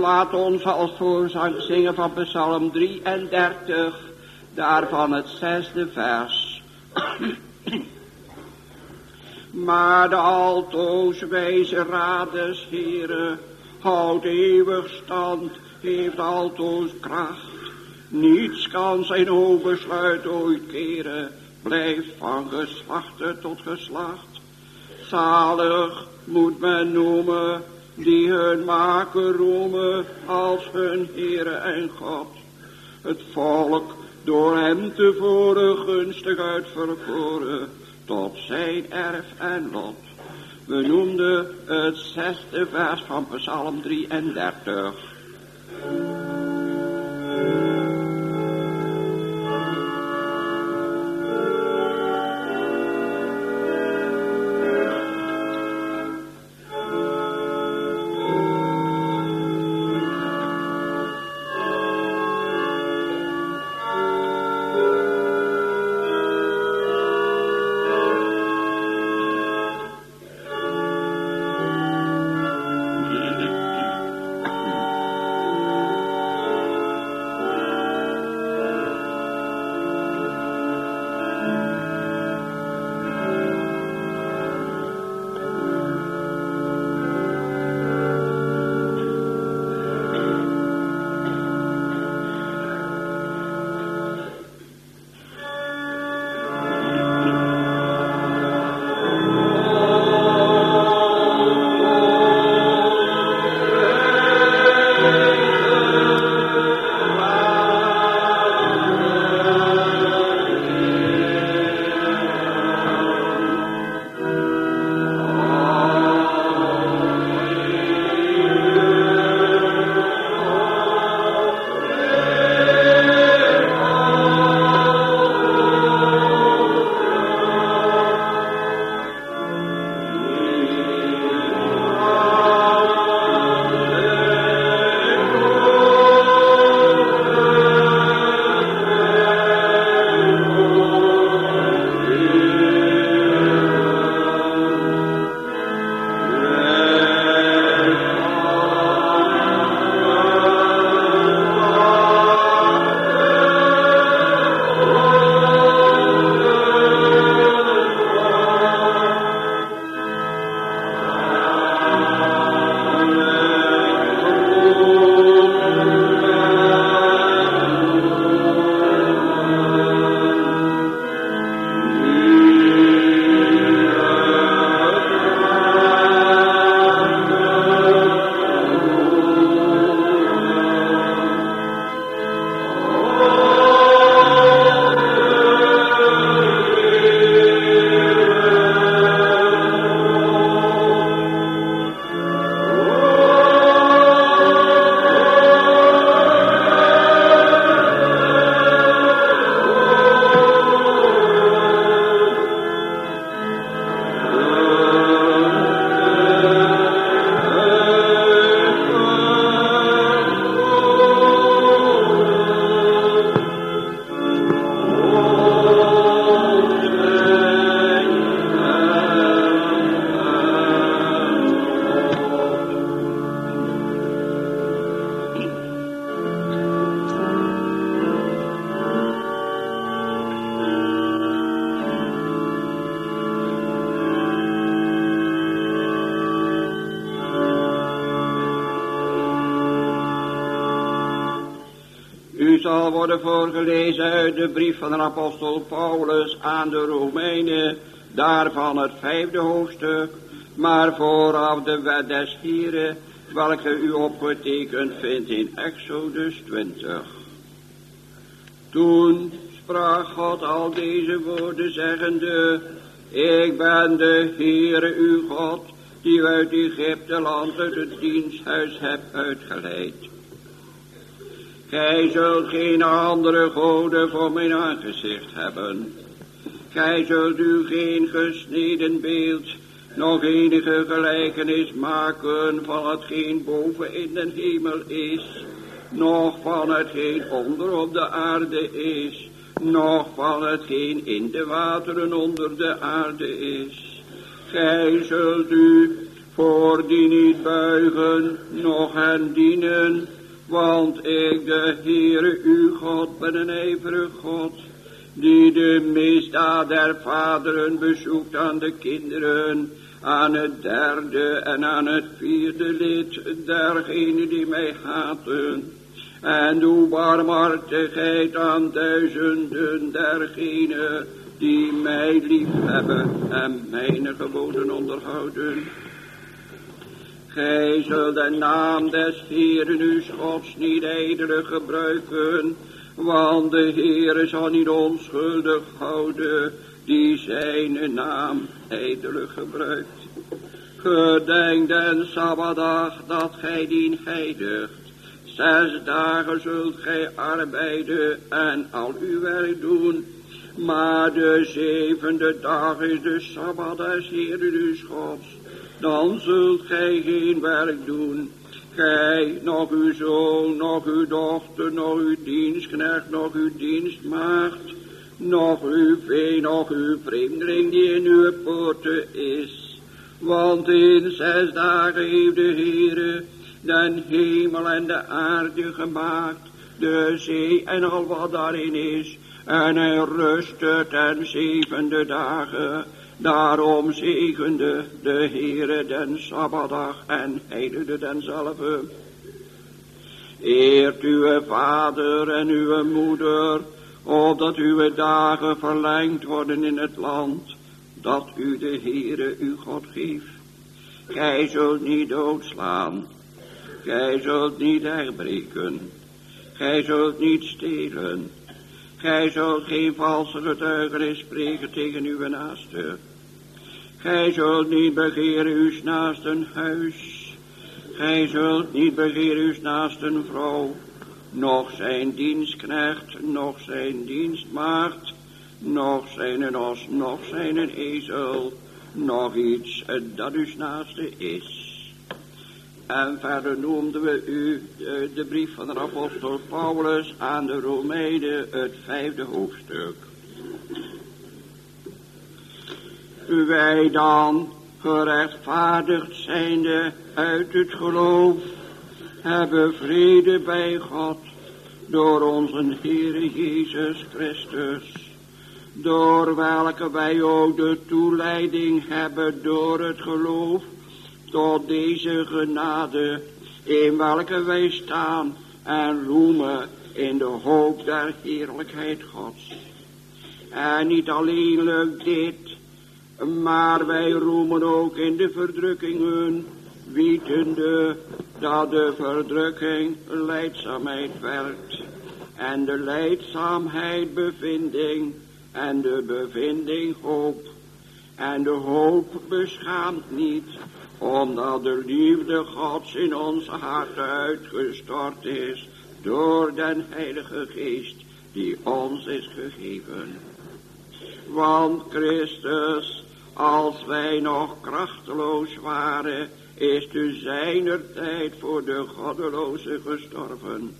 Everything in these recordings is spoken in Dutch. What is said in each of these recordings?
Laat ons als voorzang zingen van Psalm 33, daarvan het zesde vers. maar de altoos wijze raders, heren, houdt eeuwig stand, heeft altoos kracht. Niets kan zijn oversluit ooit keren, blijft van geslacht tot geslacht. Zalig moet men noemen die hun maken roemen als hun Heere en God. Het volk door hem tevoren gunstig uitverkoren tot zijn erf en lot. We noemden het zesde vers van Psalm 33. Van de apostel Paulus aan de Romeinen, daarvan het vijfde hoofdstuk, maar vooraf de wet des Hieren, welke u opgetekend vindt in Exodus 20. Toen sprak God al deze woorden zeggende, ik ben de Heere uw God, die u uit Egypte land uit het diensthuis hebt uitgeleid. Gij zult geen andere goden voor mijn aangezicht hebben. Gij zult u geen gesneden beeld, nog enige gelijkenis maken van hetgeen boven in de hemel is, nog van hetgeen onder op de aarde is, nog van hetgeen in de wateren onder de aarde is. Gij zult u voor die niet buigen, nog hen dienen, want ik, de Heere, uw God, ben een ijverig God, die de misdaad der vaderen bezoekt aan de kinderen, aan het derde en aan het vierde lid dergenen die mij haten. En doe barmhartigheid aan duizenden dergenen die mij lief hebben en mijn geboden onderhouden. Gij zult de naam des Heeren uw Gods niet ijdelig gebruiken, want de Heere zal niet onschuldig houden, die zijn naam ijdelig gebruikt. Gedenk den Sabbatdag dat gij dien heiligt. Zes dagen zult gij arbeiden en al uw werk doen, maar de zevende dag is de Sabbat des Heeren uw Gods dan zult gij geen werk doen. Gij, nog uw zoon, nog uw dochter, nog uw dienstknecht, nog uw dienstmaagd, nog uw vee, nog uw vreemdeling die in uw poorten is. Want in zes dagen heeft de Heere den hemel en de aarde gemaakt, de zee en al wat daarin is, en hij rustte ten zevende dagen. Daarom zegende de Heere den Sabbatdag en heiligde denzelve. Eert uw vader en uw moeder, opdat uw dagen verlengd worden in het land, dat u de Heere uw God geeft. Gij zult niet doodslaan, gij zult niet herbreken, gij zult niet stelen, gij zult geen valse getuigenis spreken tegen uw naaste. Gij zult niet begeren uw naasten huis. Gij zult niet begeren uw naasten vrouw. Nog zijn dienstknecht, nog zijn dienstmaagd. Nog zijn een os, nog zijn een ezel. Nog iets dat uw naaste is. En verder noemden we u de, de brief van de apostel Paulus aan de Romeinen, het vijfde hoofdstuk. Wij dan gerechtvaardigd zijnde uit het geloof, hebben vrede bij God door onze Heere Jezus Christus, door welke wij ook de toeleiding hebben door het geloof tot deze genade, in welke wij staan en roemen in de hoop der heerlijkheid Gods. En niet alleenlijk dit, maar wij roemen ook in de verdrukkingen, wetende dat de verdrukking leidzaamheid werkt. En de leidzaamheid bevinding en de bevinding hoop. En de hoop beschaamt niet, omdat de liefde Gods in onze harten uitgestort is door den Heilige Geest die ons is gegeven. Want Christus als wij nog krachteloos waren, is de zijner tijd voor de goddeloze gestorven.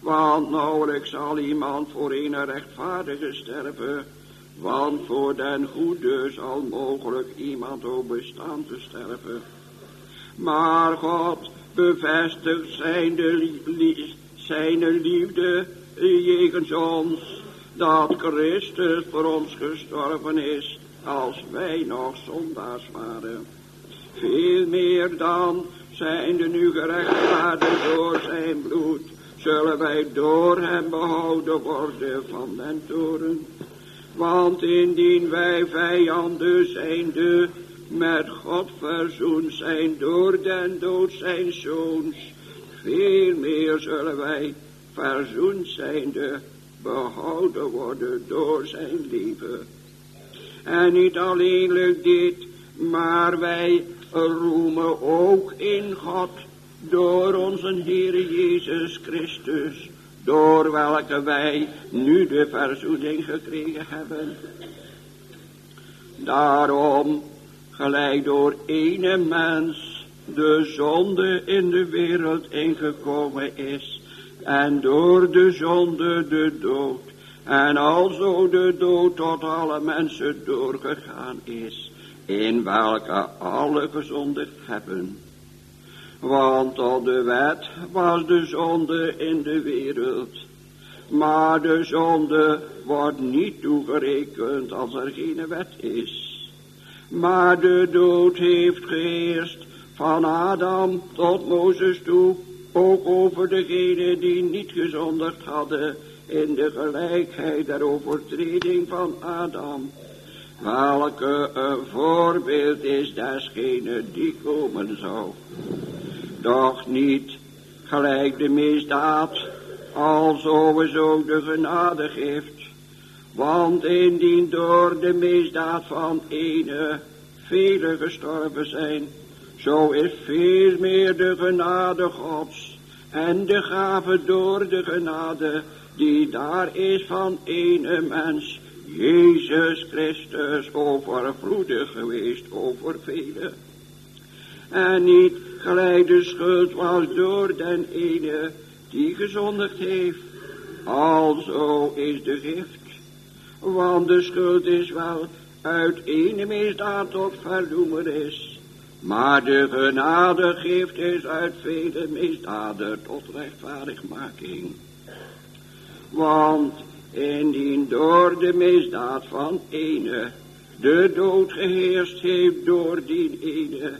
Want nauwelijks zal iemand voor een rechtvaardige sterven, want voor den goede zal mogelijk iemand ook bestaan te sterven. Maar God bevestigt zijn, de, zijn liefde jegens ons, dat Christus voor ons gestorven is, als wij nog zondaars waren. Veel meer dan zijn de nu gerechtvaardigd door zijn bloed, zullen wij door hem behouden worden van den toren. Want indien wij vijanden zijnde met God verzoend zijn door den dood zijn zoons, veel meer zullen wij verzoend zijnde behouden worden door zijn liefde. En niet alleenlijk dit, maar wij roemen ook in God door onze Heer Jezus Christus, door welke wij nu de verzoening gekregen hebben. Daarom, gelijk door ene mens de zonde in de wereld ingekomen is, en door de zonde de dood, en alzo de dood tot alle mensen doorgegaan is, in welke alle gezondigd hebben. Want tot de wet was de zonde in de wereld. Maar de zonde wordt niet toegerekend als er geen wet is. Maar de dood heeft geheerst van Adam tot Mozes toe, ook over degenen die niet gezondigd hadden in de gelijkheid der overtreding van Adam. Welke een voorbeeld is desgene die komen zou doch niet gelijk de misdaad, als ook de genade geeft. Want indien door de misdaad van ene vele gestorven zijn, zo is veel meer de genade Gods en de gave door de genade die daar is van ene mens, Jezus Christus, overvloedig geweest over velen. En niet gelijk de schuld was door den ene die gezondigd heeft. Alzo is de gift. Want de schuld is wel uit ene misdaad tot verdoemenis. Maar de genade geeft is uit vele misdaden tot rechtvaardigmaking. Want indien door de misdaad van ene de dood geheerst heeft door die ene,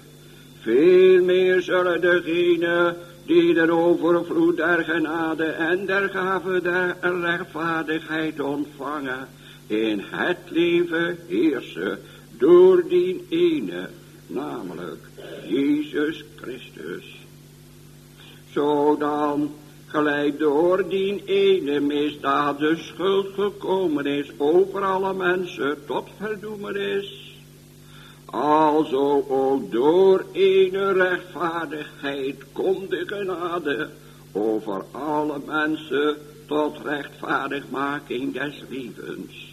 veel meer zullen degenen die de overvloed der genade en der gave der rechtvaardigheid ontvangen, in het leven heersen door die ene, namelijk Jezus Christus. Zo dan, gelijk door die ene misdaad de schuld gekomen is over alle mensen tot verdoemenis, Alzo ook door ene rechtvaardigheid komt de genade over alle mensen tot rechtvaardigmaking des levens.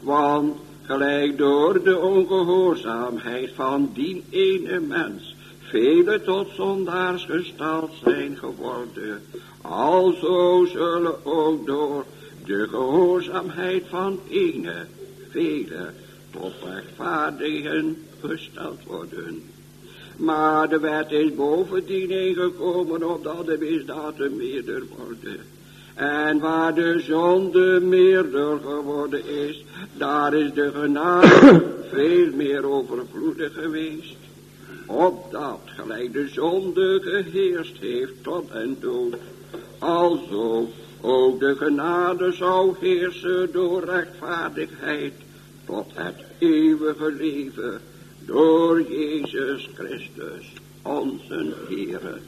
Want gelijk door de ongehoorzaamheid van die ene mens vele tot zondaars gestald zijn geworden, alzo zullen ook door de gehoorzaamheid van ene vele tot rechtvaardigen gesteld worden. Maar de wet is bovendien ingekomen opdat de misdaden meerder worden. En waar de zonde meerder geworden is, daar is de genade veel meer overvloedig geweest. Opdat gelijk de zonde geheerst heeft tot en dood, alzo ook de genade zou heersen door rechtvaardigheid tot het eeuwige leven door Jezus Christus, onze Heer.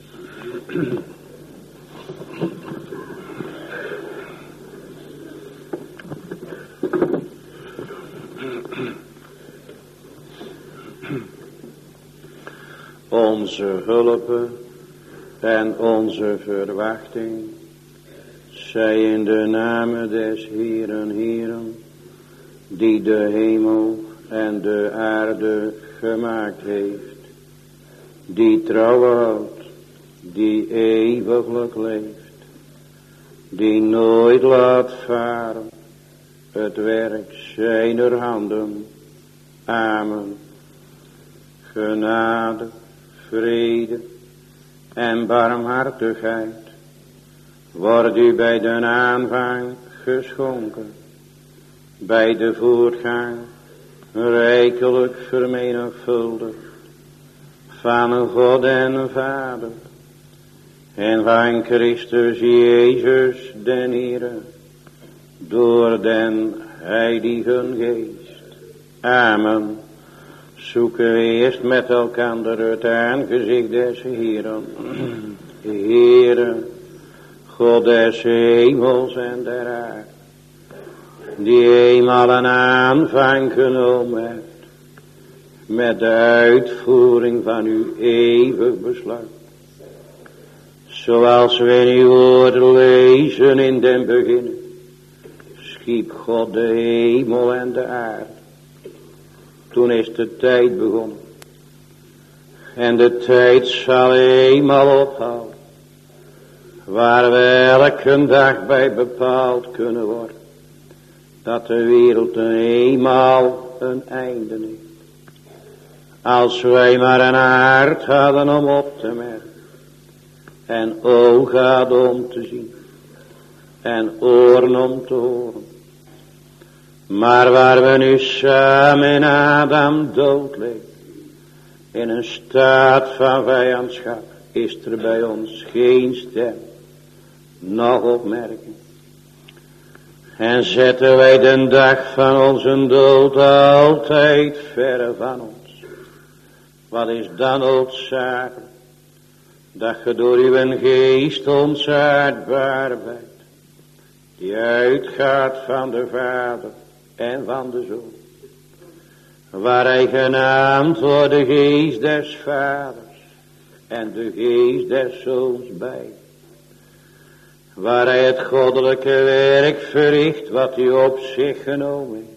Onze hulp en onze verwachting zij in de naam des Heeren, Heeren, die de hemel en de aarde gemaakt heeft, die trouw houdt, die eeuwiglijk leeft, die nooit laat varen het werk zijner handen. Amen. Genade, vrede en barmhartigheid wordt u bij de aanvang geschonken bij de voortgang rijkelijk vermenigvuldigd van God en Vader en van Christus Jezus den Heere, door den Heiligen Geest. Amen. Zoeken we eerst met elkaar het aangezicht des Heeren. Heere, God des hemels en der aarde, die eenmaal een aanvang genomen heeft met de uitvoering van uw eeuwig besluit. Zoals we in uw woord lezen in den begin, schiep God de hemel en de aarde. Toen is de tijd begonnen. En de tijd zal eenmaal ophouden. Waar we elke dag bij bepaald kunnen worden. Dat de wereld eenmaal een einde neemt. Als wij maar een aard hadden om op te merken. En ogen hadden om te zien. En oren om te horen. Maar waar we nu samen in Adam dood leven. In een staat van vijandschap. Is er bij ons geen stem. Nog opmerking. En zetten wij de dag van onze dood altijd verre van ons. Wat is dan noodzakelijk? Dat je door uw geest onzaadbaar bent. Die uitgaat van de Vader en van de Zoon. Waar hij genaamd wordt de geest des Vaders en de geest des Zoons bij. Waar hij het goddelijke werk verricht wat hij op zich genomen heeft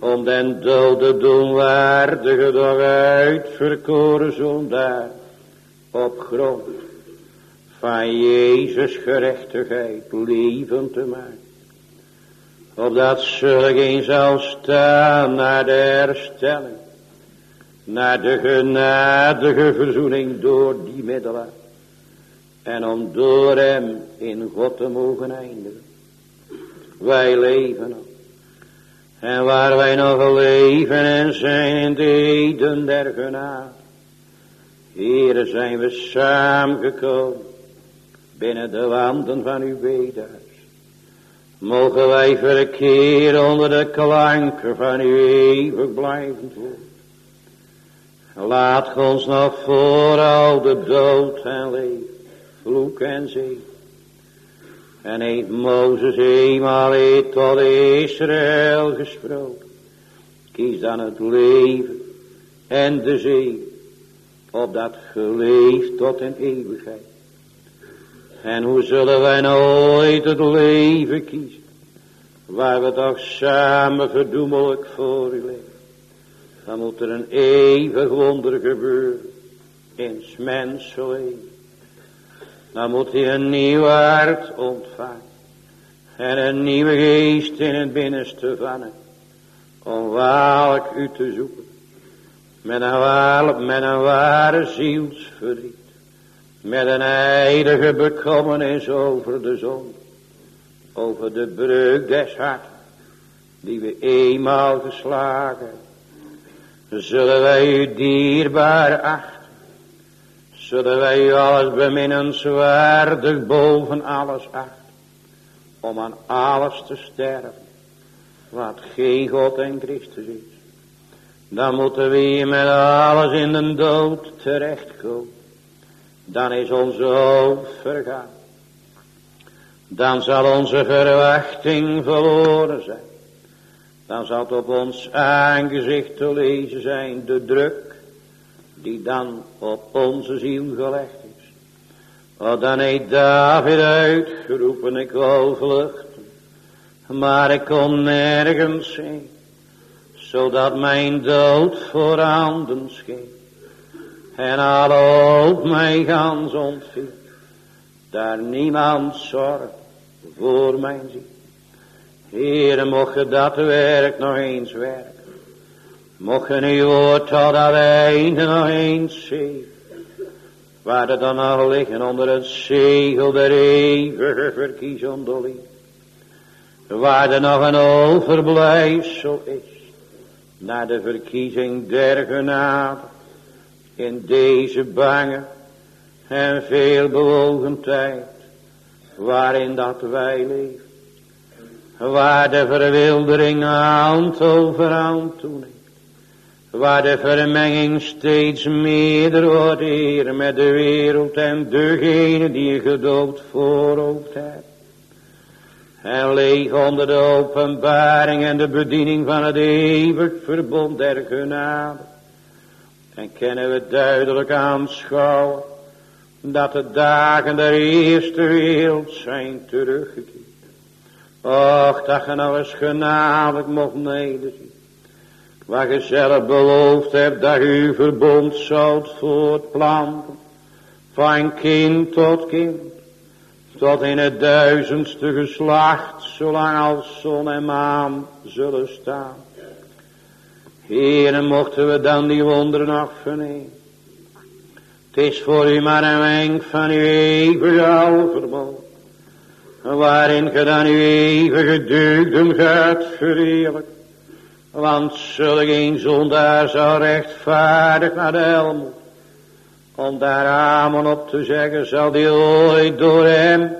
om den dode doenwaardige door uitverkoren zondaar op grond van Jezus gerechtigheid leven te maken. Opdat zulk een zal staan naar de herstelling, naar de genadige verzoening door die middelen. En om door hem in God te mogen eindigen. Wij leven nog en waar wij nog leven en zijn in de heden der genade. Here zijn we samengekomen binnen de wanden van uw bedehuis. Mogen wij verkeren onder de klanken van uw eeuwig blijvend woord. Laat ons nog voor al de dood en leven, vloek en zee en heeft Mozes eenmaal tot Israël gesproken. Kies dan het leven en de zee. Opdat geleefd tot in eeuwigheid. En hoe zullen wij nooit het leven kiezen. Waar we toch samen verdoemelijk voor u leven. Dan moet er een eeuwig wonder gebeuren. In mens leven dan moet hij een nieuw hart ontvangen. En een nieuwe geest in het binnenste van hem. Om waarlijk u te zoeken. Met een, waarlijk, met een ware zielsverdriet. Met een heilige bekommernis over de zon. Over de breuk des harten. Die we eenmaal geslagen. Zullen wij u dierbaar achten zodat wij u alles beminnenswaardig boven alles acht, om aan alles te sterven, wat geen God en Christus is. Dan moeten we hier met alles in de dood terechtkomen. Dan is onze hoop vergaan. Dan zal onze verwachting verloren zijn. Dan zal het op ons aangezicht te lezen zijn, de druk die dan op onze ziel gelegd is. Oh, dan heeft David uitgeroepen, ik wou vluchten, maar ik kon nergens heen, zodat mijn dood voorhanden scheen. En alle hoop mij gans ontviel, daar niemand zorg voor mijn ziel. Heere, mocht je dat werk nog eens werken. Mogen uw woord tot dat einde nog eens zien. Waar het dan nog liggen onder het zegel der eeuwige verkiezonderling. Waar er nog een overblijfsel is. Naar de verkiezing der genade. In deze bange en veel bewogen tijd, waarin dat wij leven. Waar de verwildering hand over hand toeneemt. Waar de vermenging steeds meerder wordt, Heer, met de wereld en degene die je gedoopt voorhoofd hebt. En leeg onder de openbaring en de bediening van het eeuwig verbond der genade. En kennen we duidelijk aanschouwen dat de dagen der eerste wereld zijn teruggekeerd. Och, dat je nou eens genadig mocht nederzien. Waar je zelf beloofd hebt dat uw verbond zoudt voortplanten. Van kind tot kind. Tot in het duizendste geslacht, zolang als zon en maan zullen staan. Heren, mochten we dan die wonderen afnemen. Het is voor u maar een wenk van uw eeuwige verbond. Waarin ge dan uw eeuwige deugden gaat verheerlijken. Want zulke een zondaar zou rechtvaardig naar de hel. Om daar amen op te zeggen, zal die ooit door hem,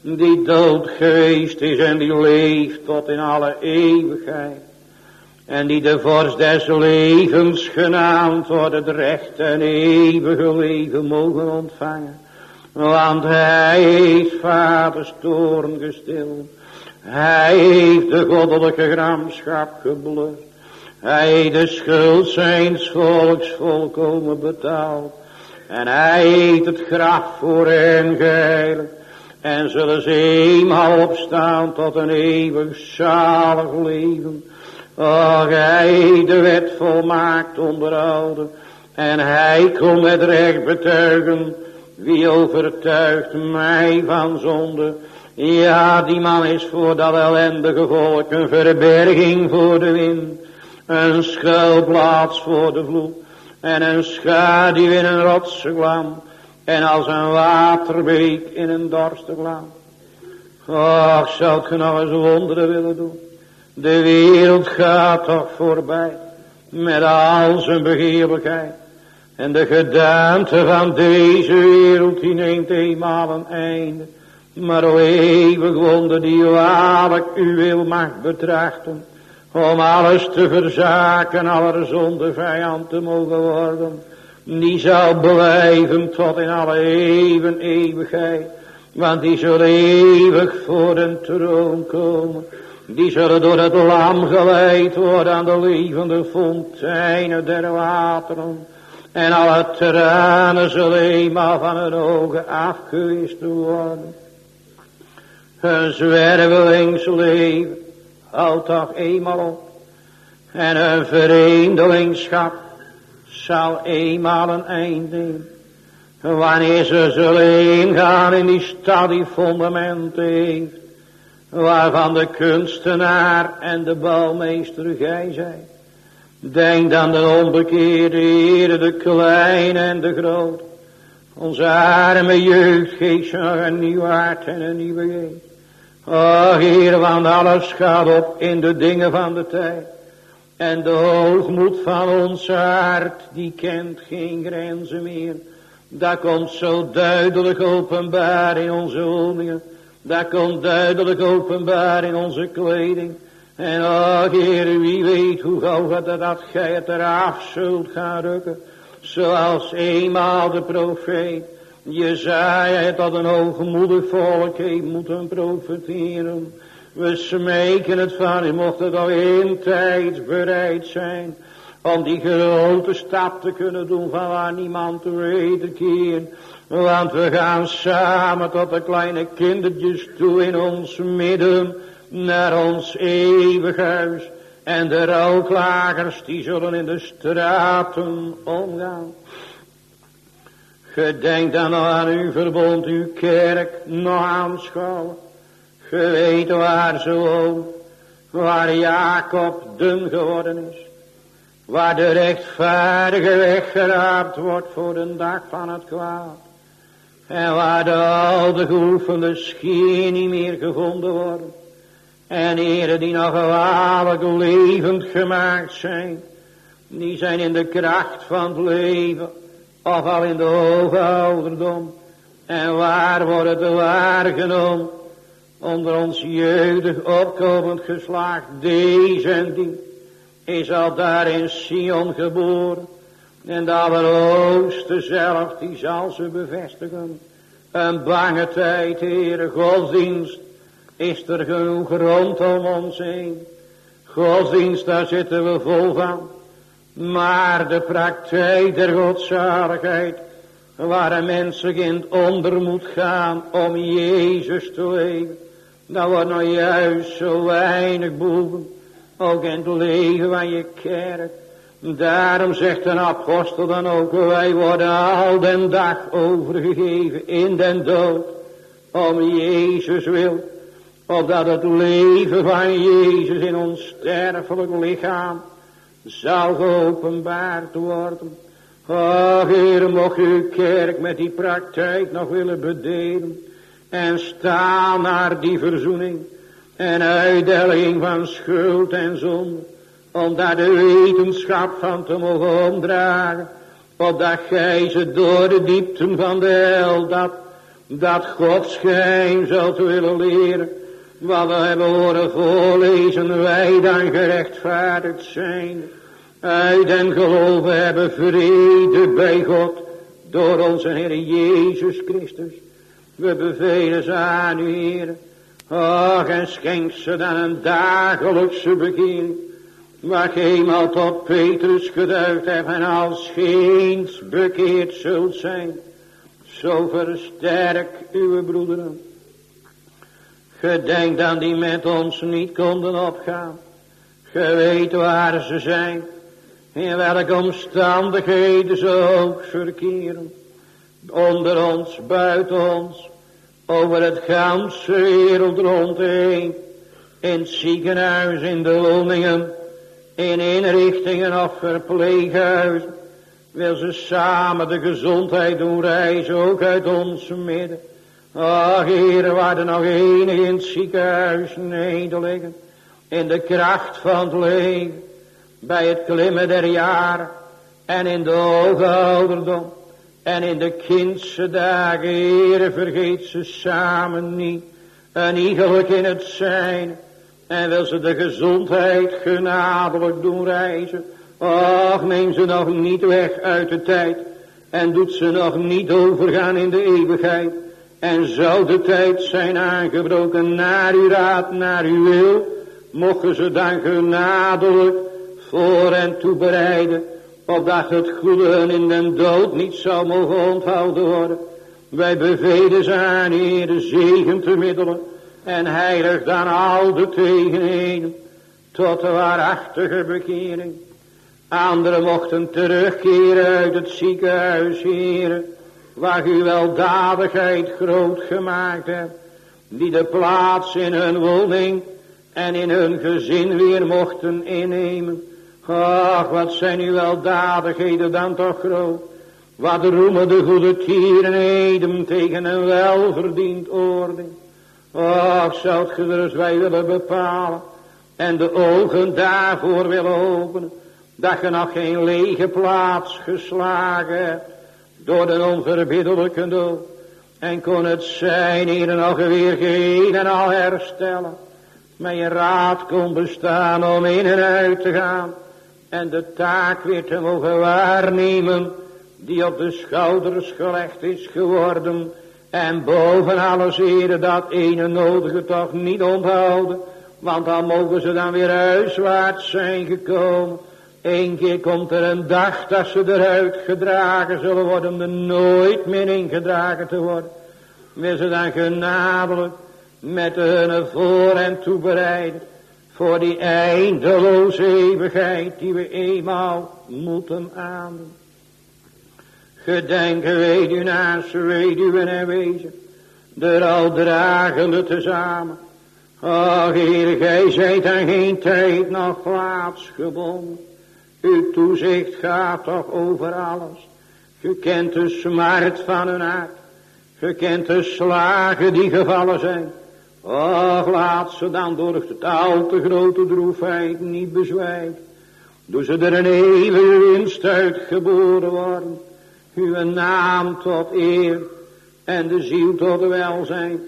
die dood geweest is en die leeft tot in alle eeuwigheid. En die de vorst des levens genaamd wordt, het recht en eeuwige leven mogen ontvangen. Want hij heeft vaders toorn gestild. Hij heeft de goddelijke gramschap geblust. Hij heeft de schuld zijns volks volkomen betaald. En hij heeft het graf voor hen geheiligd. En zullen ze eenmaal opstaan tot een eeuwig zalig leven. Och, hij de wet volmaakt onderhouden. En hij kon met recht betuigen. Wie overtuigt mij van zonde? Ja, die man is voor dat ellendige volk een verberging voor de wind. Een schuilplaats voor de vloed. En een schaduw in een rotsglam. En als een waterbeek in een dorstig land. Och, zou ik nog eens wonderen willen doen. De wereld gaat toch voorbij. Met al zijn begeerlijkheid. En de gedaante van deze wereld die neemt eenmaal een einde. Maar o eeuwig wonder die waarlijk u wil mag betrachten. Om alles te verzaken, aller zonde vijand te mogen worden. Die zal blijven tot in alle eeuwen eeuwigheid. Want die zullen eeuwig voor een troon komen. Die zullen door het lam geleid worden aan de levende fonteinen der wateren. En alle tranen zullen eenmaal van hun ogen afgewist worden. Hun zwervelingsleven houdt toch eenmaal op. En hun vreemdelingschap zal eenmaal een eind nemen. Wanneer ze zullen ingaan in die stad die fundamenten heeft. Waarvan de kunstenaar en de bouwmeester gij zijn. Denk dan de onbekeerde heren, de kleine en de grote. Onze arme jeugd geeft nog een nieuw hart en een nieuwe geest. O Heer, want alles gaat op in de dingen van de tijd. En de hoogmoed van ons hart, die kent geen grenzen meer. Dat komt zo duidelijk openbaar in onze woningen. Dat komt duidelijk openbaar in onze kleding. En o Heer, wie weet hoe gauw dat, dat gij het eraf zult gaan rukken. Zoals eenmaal de profeet Jezaja het dat een hoogmoedig volk heeft moeten profeteren. We smeken het van u, mocht het al in tijd bereid zijn. Om die grote stap te kunnen doen van waar niemand te weten keert. Want we gaan samen tot de kleine kindertjes toe in ons midden. Naar ons eeuwig huis. En de rouwklagers die zullen in de straten omgaan. Gedenk dan aan uw verbond, uw kerk nog aanschouwen. Ge weet waar ze woont, waar Jacob dun geworden is. Waar de rechtvaardige weg geraapt wordt voor de dag van het kwaad. En waar de oude geoefende schier niet meer gevonden worden. En heren die nog waarlijk levend gemaakt zijn. Die zijn in de kracht van het leven of al in de hoge ouderdom. En waar wordt het waargenomen onder ons jeugdig opkomend geslacht, deze en die, is al daar in Sion geboren. En de Allerhoogste zelf, die zal ze bevestigen. Een bange tijd, Heere, godsdienst, is er genoeg rondom ons heen. Godsdienst, daar zitten we vol van. Maar de praktijk der godzaligheid, waar een in onder moet gaan om Jezus te leven. Dat wordt nou juist zo weinig boven, ook in het leven van je kerk. Daarom zegt een apostel dan ook, wij worden al den dag overgegeven in den dood, om Jezus wil, opdat het leven van Jezus in ons sterfelijk lichaam zal geopenbaard worden. Ach, Heer, mocht uw kerk met die praktijk nog willen bedelen en staan naar die verzoening en uitdelling van schuld en zonde om daar de wetenschap van te mogen omdragen, opdat gij ze door de diepten van de hel, dat, dat Gods geheim zult willen leren, wat we hebben horen voorlezen, wij dan gerechtvaardigd zijn, uit en geloven hebben vrede bij God, door onze Heer Jezus Christus. We bevelen ze aan u, Heer, ach, en schenk ze dan een dagelijkse bekering, Waar ge eenmaal tot Petrus geduid hebt en als geens bekeerd zult zijn. Zo versterk uw broederen. Gedenk dan die met ons niet konden opgaan. Ge weet waar ze zijn. In welke omstandigheden ze ook verkeren. Onder ons, buiten ons. Over het ganse wereld rondheen. In het ziekenhuis, in de woningen in inrichtingen of verpleeghuizen, wil ze samen de gezondheid doen reizen, ook uit ons midden. Ach, heren, waar er nog enig in het ziekenhuis nederliggen, in de kracht van het leven, bij het klimmen der jaren, en in de hoge ouderdom, en in de kindse dagen, heren, vergeet ze samen niet, en iegelijk in het zijn, en wil ze de gezondheid genadelijk doen reizen. Och, neem ze nog niet weg uit de tijd. En doet ze nog niet overgaan in de eeuwigheid. En zou de tijd zijn aangebroken naar uw raad, naar uw wil. Mochten ze dan genadelijk voor en toebereiden. Opdat het goede in den dood niet zou mogen onthouden worden. Wij bevelen ze aan, Heer, de zegen te middelen en heilig dan al de tegenheden tot de waarachtige bekering. Anderen mochten terugkeren uit het ziekenhuis, heren, waar u weldadigheid groot gemaakt hebt, die de plaats in hun woning en in hun gezin weer mochten innemen. Ach, wat zijn uw weldadigheden dan toch groot. Wat roemen de goede tierenheden tegen een welverdiend oordeel. Och, zou ge wij willen bepalen. En de ogen daarvoor willen openen. Dat je nog geen lege plaats geslagen hebt. Door de onverbiddelijke dood. En kon het zijn hier nog weer geheel en al herstellen. Je raad kon bestaan om in en uit te gaan. En de taak weer te mogen waarnemen. Die op de schouders gelegd is geworden en boven alles heren dat ene nodige toch niet onthouden. Want dan mogen ze dan weer huiswaarts zijn gekomen. Eén keer komt er een dag dat ze eruit gedragen zullen worden om er nooit meer ingedragen te worden. Wil ze dan genadelijk met hun voor en toebereiden voor die eindeloze eeuwigheid die we eenmaal moeten aandoen. Gedenken weduwnaars, weduwen en wezen, er al dragende tezamen. Ach, Heer, gij zijt aan geen tijd nog plaats gebonden. Uw toezicht gaat toch over alles. Je kent de smart van hun hart. Je kent de slagen die gevallen zijn. Och, laat ze dan door het al te grote droefheid niet bezwijken. Doe ze er een eeuwige winst uit geboren worden. Uw naam tot eer en de ziel tot welzijn,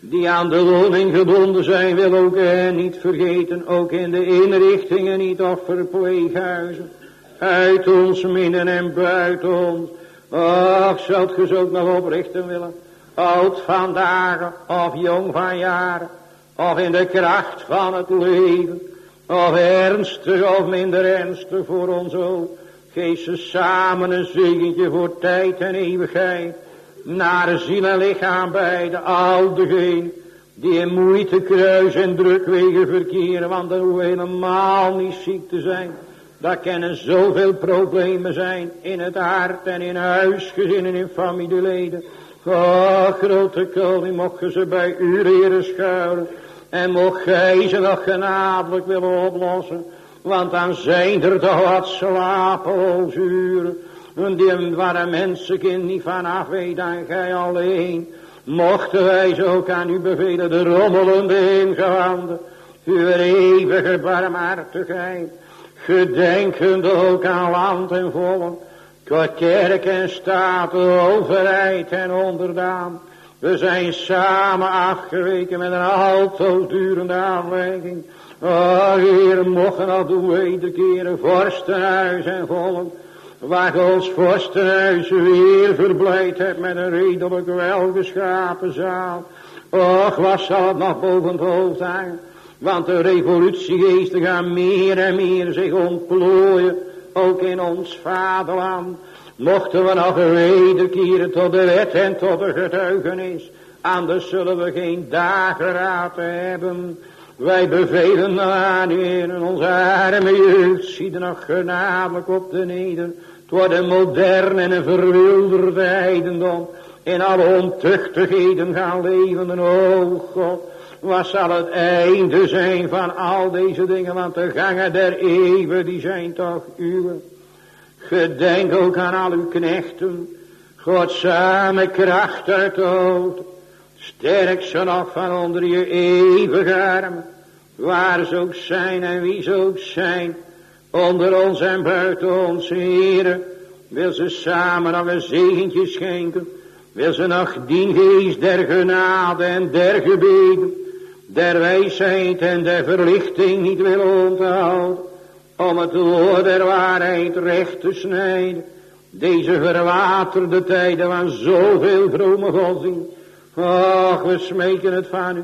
die aan de woning gebonden zijn, wil ook hen niet vergeten, ook in de inrichtingen niet of verpleeghuizen, uit ons midden en buiten ons. Ach, zult ge ze ook nog oprichten willen, oud van dagen of jong van jaren, of in de kracht van het leven, of ernstig of minder ernstig voor ons ook. Geef ze samen een zegentje voor tijd en eeuwigheid. Naar ziel en lichaam beide, al degene die in moeite, kruis en drukwegen verkeren. Want er hoeven helemaal niet ziek te zijn. Daar kennen zoveel problemen zijn in het hart en in huisgezinnen en in familieleden. Oh, grote koning, mocht je ze bij u leren schuilen. En mocht gij ze nog genadelijk willen oplossen. Want dan zijn er toch wat slapeloze uren. Die waar een mensenkind niet vanaf weet dan gij alleen. Mochten wij zo aan u bevelen de rommelende ingewanden. Uw eeuwige barmhartigheid. Gedenkende ook aan land en volk. Kerk en staat, overheid en onderdaan. We zijn samen afgeweken met een altoos durende aanlegging. Oh, Heer, mochten al doen wederkeren, vorstenhuis en volk. Waar ons vorstenhuis weer verblijd hebt met een redelijk welgeschapen zaal. Och, wat zal het nog boven het hoofd hangen. Want de revolutiegeesten gaan meer en meer zich ontplooien. Ook in ons vaderland. Mochten we nog wederkeren tot de wet en tot de getuigenis. Anders zullen we geen dageraad hebben. Wij bevelen aan u in onze arme jeugd. Zie er nog genadelijk op de neder. Het wordt een en een verwilderde heidendom. In alle ontuchtigheden gaan leven. O God. Wat zal het einde zijn van al deze dingen. Want de gangen der eeuwen die zijn toch uwe. Gedenk ook aan al uw knechten. God samen kracht uit de. Sterk ze nog van onder je eeuwige arm. Waar ze ook zijn en wie ze ook zijn. Onder ons en buiten ons, heren. Wil ze samen nog een zegentje schenken. Wil ze nog dien geest der genade en der gebeden. Der wijsheid en der verlichting niet willen onthouden om het woord der waarheid recht te snijden. Deze verwaterde tijden van zoveel vrome godsdienst. Och, we smeken het van u,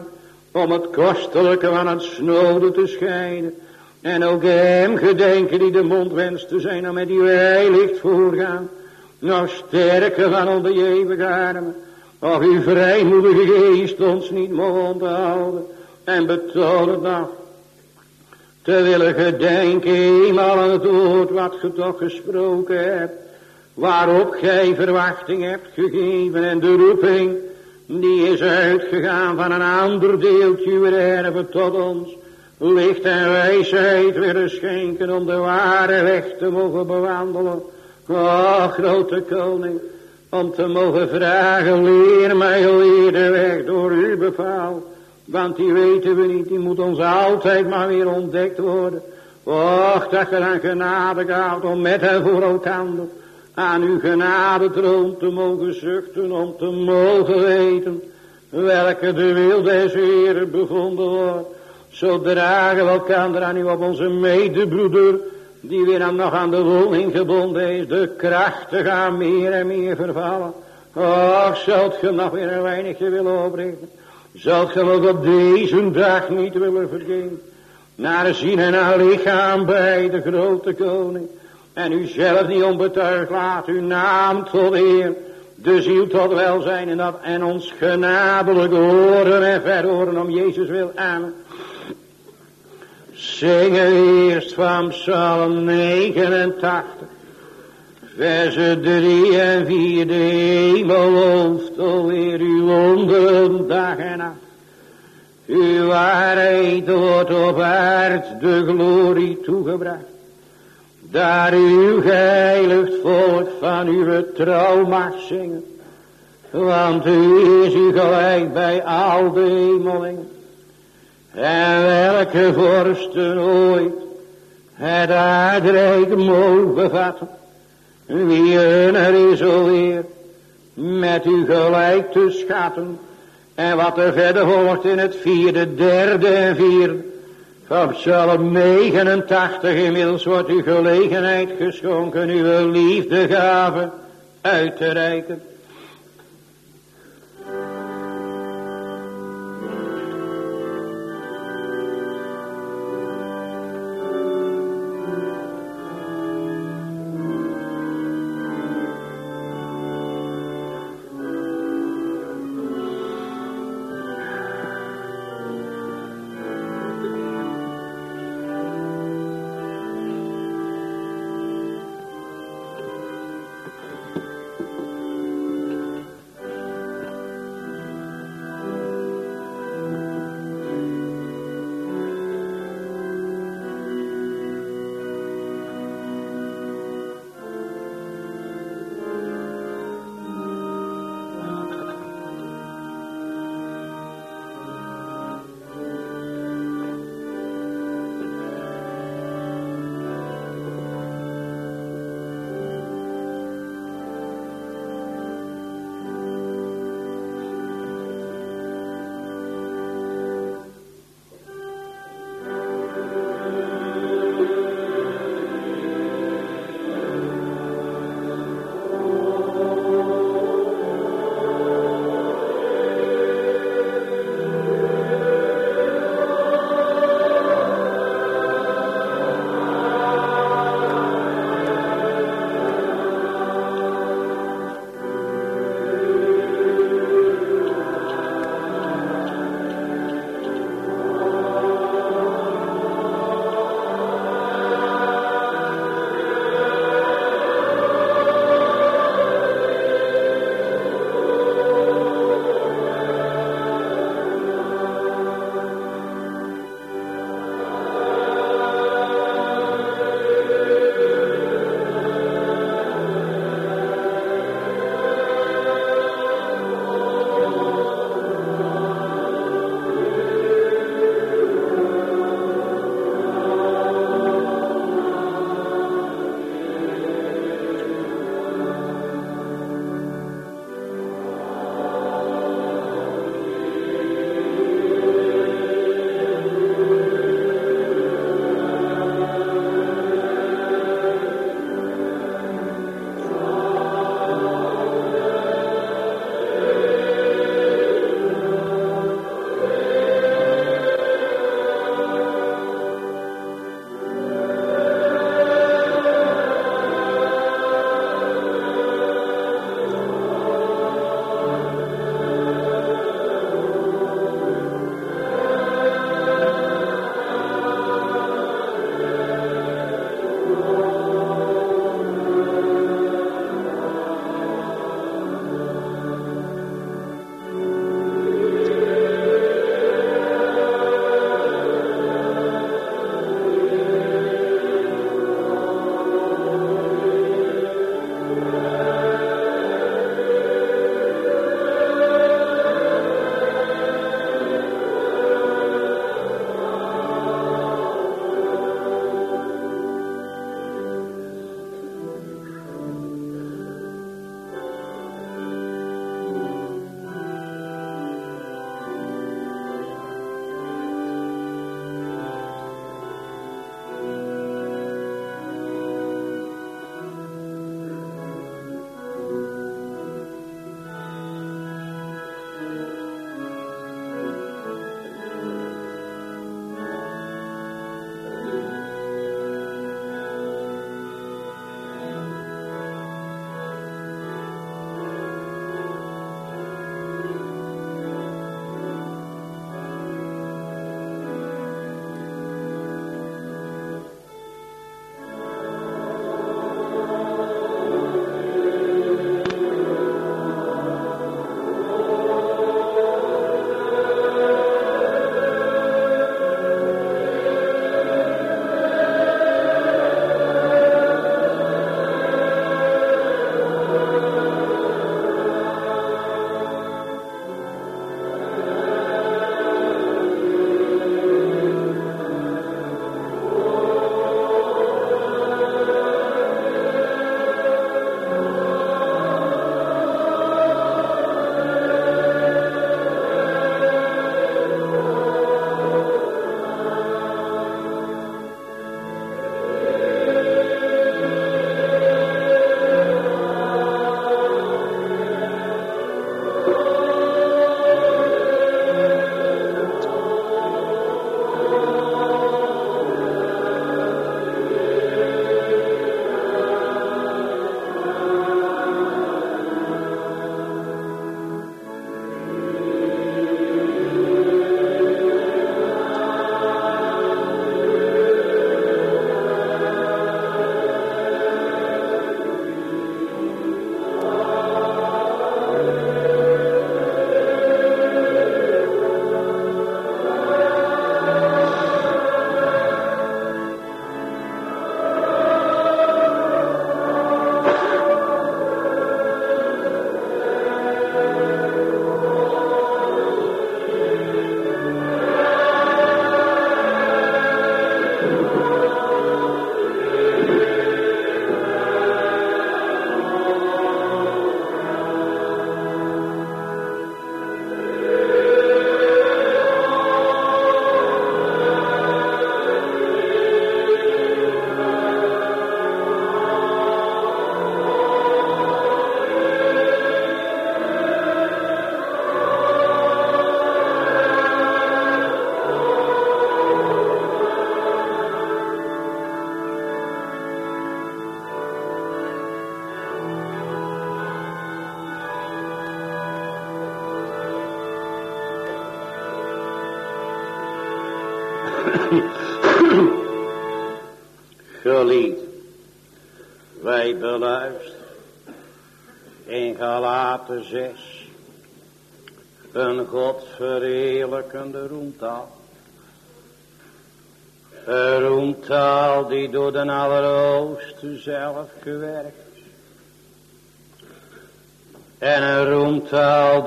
om het kostelijke van het snode te scheiden. En ook hem gedenken die de mond wenst te zijn, om met die wij licht voorgaan. Nog sterker van onder je eeuwige armen. Och, uw vrijmoedige geest ons niet mogen onthouden. En betoon het nog te willen gedenken eenmaal aan het woord wat ge toch gesproken hebt, waarop gij verwachting hebt gegeven en de roeping die is uitgegaan van een ander deeltje erven tot ons, licht en wijsheid willen schenken om de ware weg te mogen bewandelen. O grote koning, om te mogen vragen, leer mij leer de weg door u bepaald. Want die weten we niet, die moet ons altijd maar weer ontdekt worden. Och, dat je dan genade gaat om met hen voor elkaar aan uw genade troon te mogen zuchten, om te mogen weten welke de wil des Heeren bevonden wordt. Zo dragen we elkaar aan u op onze medebroeder, die weer dan nog aan de woning gebonden is, de krachten gaan meer en meer vervallen. Och, zult je nog weer een weinigje willen oprichten. Zult ge ook op deze dag niet willen vergeten. Naar zien en naar lichaam bij de grote koning. En u zelf niet onbetuigd laat uw naam tot eer. De ziel tot welzijn en, dat, en ons genadelijk horen en verhoren om Jezus wil aan. Zingen eerst van Psalm 89. Versen 3 en 4, de hemel looft alweer uw wonderen dag en nacht. Uw waarheid wordt op aard de glorie toegebracht. Daar uw geheiligd volk van uw trouw mag zingen. Want u is u gelijk bij al de hemelingen. En welke vorsten ooit het aardrijk mogen bevatten Wie er is alweer met u gelijk te schatten. En wat er verder volgt in het vierde, derde en vierde. Van Psalm 89 inmiddels wordt u gelegenheid geschonken uw liefdegave uit te reiken.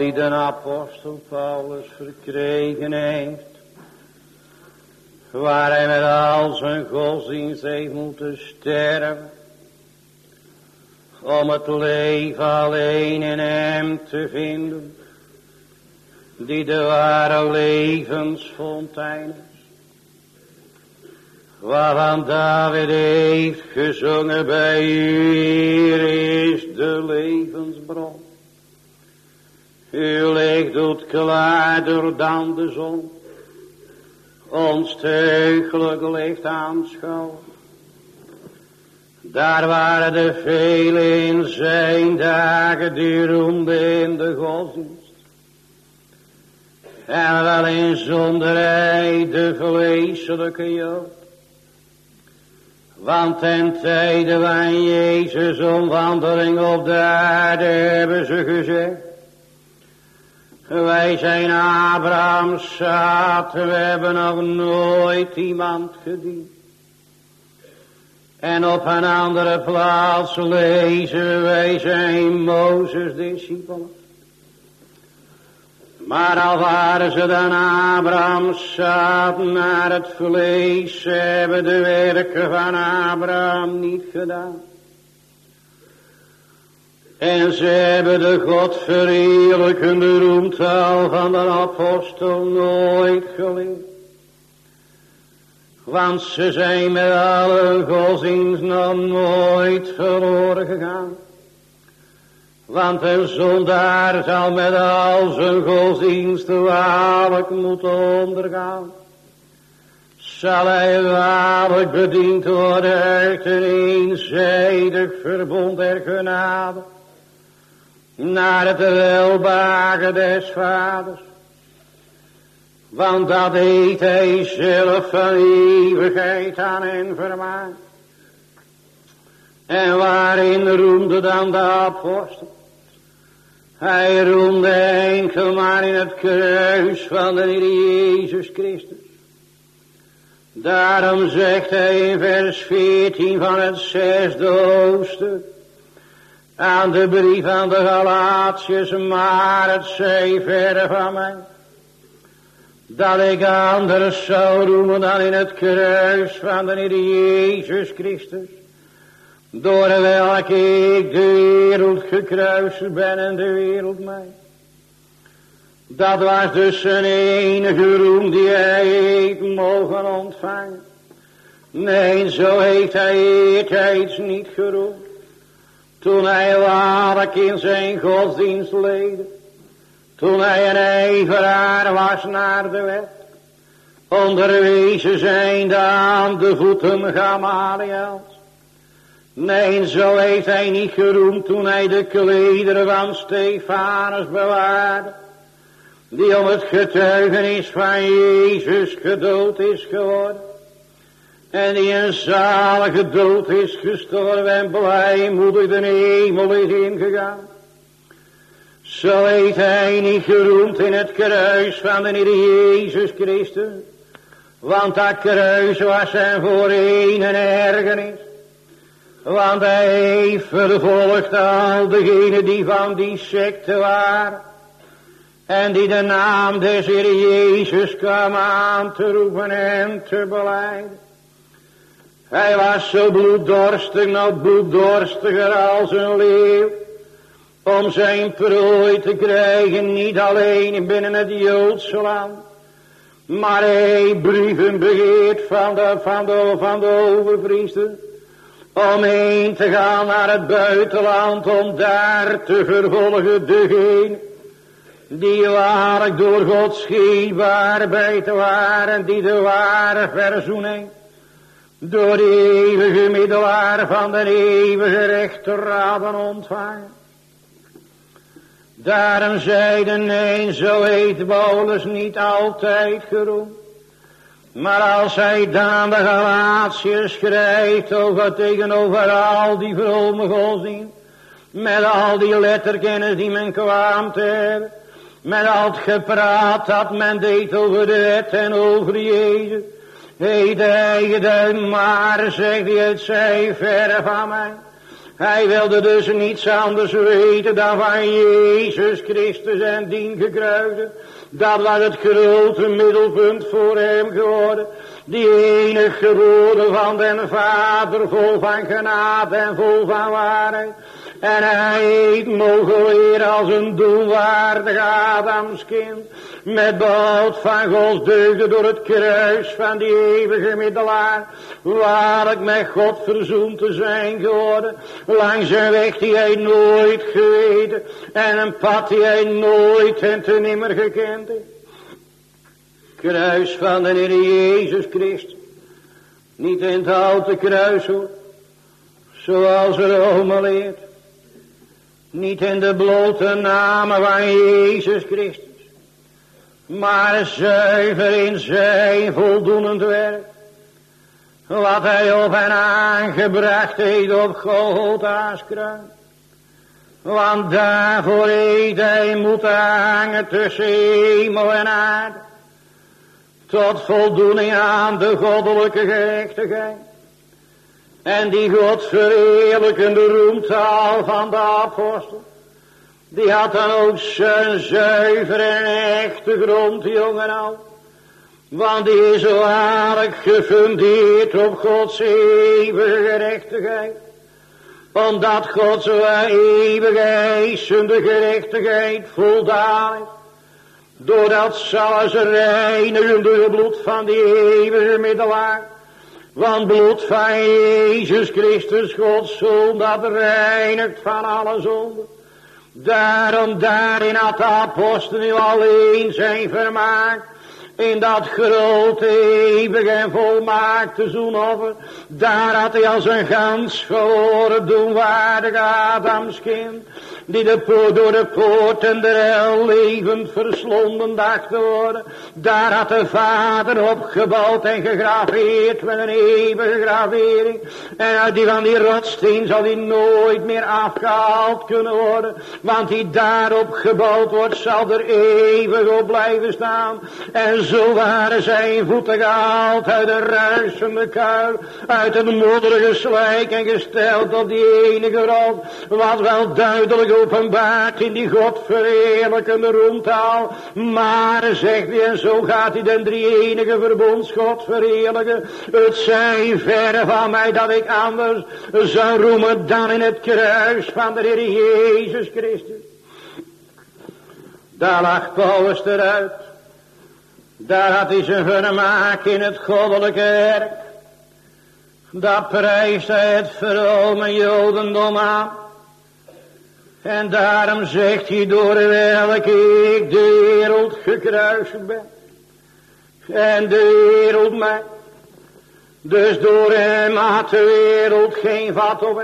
Die de apostel Paulus verkregen heeft waar hij met al zijn godsdienst heeft moeten sterven, om het leven alleen in hem te vinden, die de ware levensfontein is. Waarvan David heeft gezongen bij u, is de levensbron. U licht doet klaarder dan de zon ons teugelijk licht aanschouwen. Daar waren de velen in zijn dagen die roemden in de godsdienst. En wel in zonderheid de vleeselijke jood. Want ten tijde van Jezus omwandeling op de aarde hebben ze gezegd. Wij zijn Abraham's zaad, we hebben nog nooit iemand gediend. En op een andere plaats lezen wij zijn Mozes discipelen. Maar al waren ze dan Abraham's zaad naar het vlees, hebben de werken van Abraham niet gedaan. En ze hebben de God verheerlijkende roemtaal van de apostel nooit geleerd. Want ze zijn met alle godsdienst nog nooit verloren gegaan. Want een zondaar zal met al zijn godsdienst waarlijk moeten ondergaan. Zal hij waarlijk bediend worden uit een eenzijdig verbond der genade naar het welbagen des vaders. Want dat heeft hij zelf van eeuwigheid aan hen vermaakt. En waarin roemde dan de apostel? Hij roemde enkel maar in het kruis van de Heer Jezus Christus. Daarom zegt hij in vers 14 van het zesde hoofdstuk aan de brief aan de Galatiërs, maar het zij verder van mij. Dat ik anders zou roemen dan in het kruis van de Heer Jezus Christus. Door welke ik de wereld gekruist ben en de wereld mij. Dat was dus zijn enige roem die hij heeft mogen ontvangen. Nee, zo heeft hij eertijds niet geroemd. Toen hij waarlijk in zijn godsdienst leed. Toen hij een ijveraar was naar de wet. Onderwezen zijnde aan de voeten Gamaliels. Nee, zo heeft hij niet geroemd toen hij de klederen van Stefanus bewaarde. Die om het getuigenis van Jezus gedood is geworden. En die een zalige dood is gestorven en blijmoedig de hemel is ingegaan. Zo heeft hij niet geroemd in het kruis van de Heer Jezus Christus. Want dat kruis was hem voor een ergernis. Want hij heeft vervolgd al degenen die van die secte waren. En die de naam des Heer Jezus kwam aan te roepen en te beleiden. Hij was zo bloeddorstig, nou bloeddorstiger als een leeuw. Om zijn prooi te krijgen, niet alleen binnen het Joodse land. Maar hij brieven begeert van de, van de, van de overpriester. Om heen te gaan naar het buitenland, om daar te vervolgen degene. Die waarlijk door God schiebaar bij te waren, die de ware verzoening door de eeuwige middelaar van de eeuwige rechterraden ontvangen. Daarom zeiden nee, zo heet Paulus niet altijd geroemd. Maar als hij dan de Galatiërs schrijft over tegenover al die vrome godsdienst, met al die letterkennis die men kwam te hebben, met al het gepraat dat men deed over de wet en over Jezus, heet hij maar, zegt hij, het zij verre van mij. Hij wilde dus niets anders weten dan van Jezus Christus en dien gekruiden. Dat was het grote middelpunt voor hem geworden. Die enige geboren van den Vader, vol van genade en vol van waarheid. En hij heeft mogen leren als een doelwaardig Adamskind. Met behoud van Gods deugden door het kruis van die eeuwige middelaar. Waarlijk met God verzoend te zijn geworden. Langs een weg die hij nooit geweten. En een pad die hij nooit en te nimmer gekend heeft. Kruis van de Heer Jezus Christus. Niet in het houten kruis hoor. Zoals Rome leert. Niet in de blote namen van Jezus Christus. Maar zuiver in zijn voldoenend werk. Wat hij op hen aangebracht heeft op Golgotha's kruis. Want daarvoor heeft hij moeten hangen tussen hemel en aarde. Tot voldoening aan de goddelijke gerechtigheid. En die God verheerlijkende roemtaal van de apostel. Die had dan ook zijn zuivere echte grond, jongen al. Want die is zo aardig gefundeerd op Gods eeuwige gerechtigheid. Omdat God eeuwige eisende gerechtigheid voldaan. Doordat zelfs reinigende bloed van die eeuwige middelaar want bloed van Jezus Christus, Gods Zoon, dat reinigt van alle zonden. Daarom daarin had de apostel nu alleen zijn vermaak. In dat grote, eeuwige en volmaakte zoenoffer. Daar had hij als een gans verloren doenwaardige Adamskind. Die de poort door de poorten der hel levend verslonden dacht te worden. Daar had de vader opgebouwd en gegraveerd met een eeuwige gravering. En uit die van die rotsteen zal die nooit meer afgehaald kunnen worden. Want die daarop gebouwd wordt zal er eeuwig op blijven staan. En zo waren zijn voeten gehaald uit de ruisende kuil. Uit het modderige slijk en gesteld op die enige rot. Wat wel duidelijk openbaart in die God verheerlijkende roemtaal. Maar zegt hij en zo gaat hij den drie enige verbondsgod verheerlijken. Het zij verre van mij dat ik anders zou roemen dan in het kruis van de Heer Jezus Christus. Daar lag Paulus eruit. Daar had hij zijn vermaak in het goddelijke werk. Dat prijst hij het vrome jodendom aan. En daarom zegt hij door welke ik de wereld gekruisigd ben. En de wereld mij. Dus door hem had de wereld geen vat op.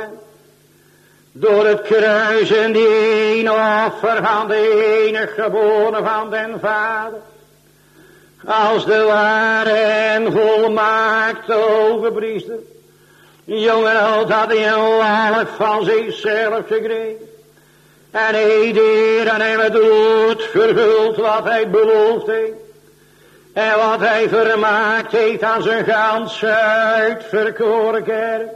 Door het kruis en die ene offer van de enige geboren van den Vader. Als de ware en volmaakte overpriester. Jongen oud had hij een walk van zichzelf gekregen. En hij deed aan hem het woord vervuld wat hij beloofd heeft. En wat hij vermaakt heeft aan zijn gans uitverkoren kerk.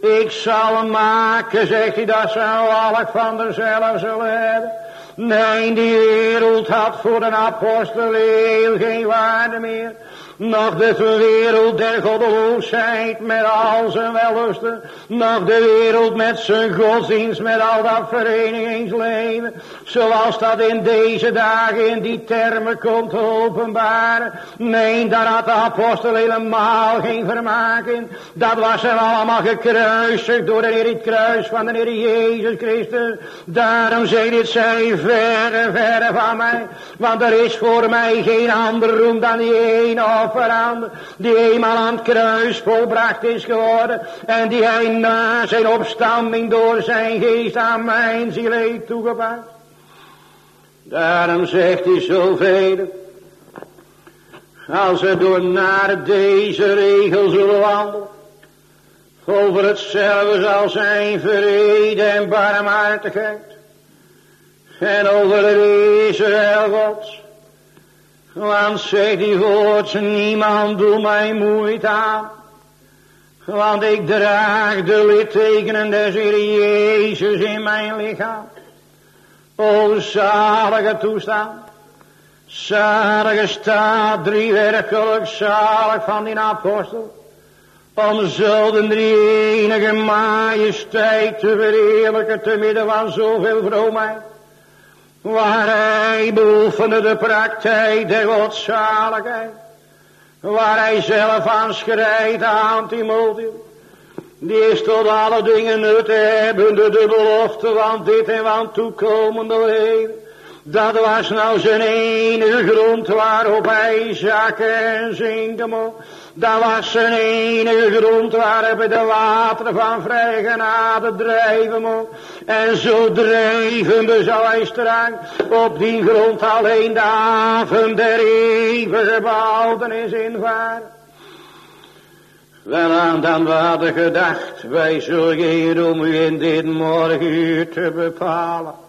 Ik zal hem maken, zegt hij, dat zijn walk van dezelfde zullen hebben. Nee, die wereld had voor een apostel heel geen waarde meer. Nog de wereld der goddeloosheid met al zijn wellusten. Nog de wereld met zijn godsdienst, met al dat verenigingsleven. Zoals dat in deze dagen in die termen komt openbaren. Nee, daar had de apostel helemaal geen vermaak in. Dat was hem allemaal gekruisigd door de Heer het kruis van de Heer Jezus Christus. Daarom zei dit zij verre, verre van mij. Want er is voor mij geen ander roem dan die ene Die eenmaal aan het kruis volbracht is geworden. En die hij na zijn opstanding door zijn geest aan mijn ziel heeft toegebracht. Daarom zegt hij zoveel. Als we door naar deze regel zullen wandelen. Over hetzelfde zal zijn vrede en barmhartigheid. En over de Israël Gods. Want zegt die woord, niemand doet mij moeite aan. Want ik draag de littekenen des Heer Jezus in mijn lichaam. O zalige toestand. Zalige staat, drie werkelijk zalig van die apostel. Om zullen drie enige majesteit te verheerlijken te midden van zoveel vroomheid. Waar hij beoefende de praktijk der godzaligheid. Waar hij zelf aan schrijft aan. Die is tot alle dingen nut hebben de belofte van dit en van toekomende leven. Dat was nou zijn enige grond waarop hij zakken en zinken mocht. Dat was enige grond waarop de wateren van vrij genade drijven mocht. En zo drijvende zou hij straks op die grond alleen de avond der eeuwige behoudenis invaren. Wel aan dan we hadden gedacht, wij zullen om u in dit morgenuur te bepalen.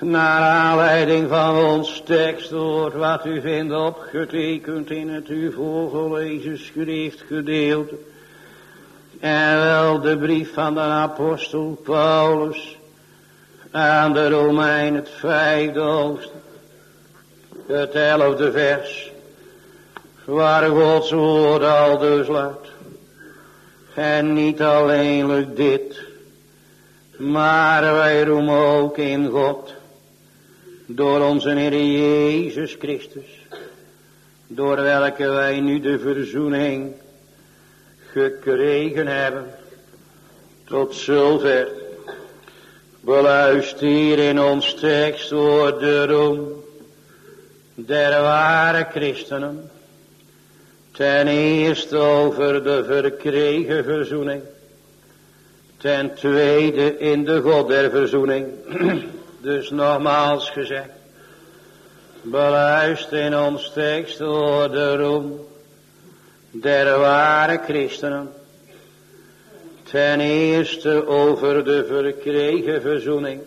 Naar aanleiding van ons tekstwoord wat u vindt opgetekend in het u voorgelezen schriftgedeelte. En wel de brief van de apostel Paulus aan de Romein het vijfde hoofdstuk. Het elfde vers. Waar Gods woord al dus laat. En niet alleenlijk dit. Maar wij roemen ook in God door onze Heer Jezus Christus, door welke wij nu de verzoening gekregen hebben, tot zover. Beluister in ons tekstwoord de roem der ware christenen, ten eerste over de verkregen verzoening, ten tweede in de God der verzoening, Dus nogmaals gezegd. Beluister in ons tekst door de roem der ware christenen. Ten eerste over de verkregen verzoening.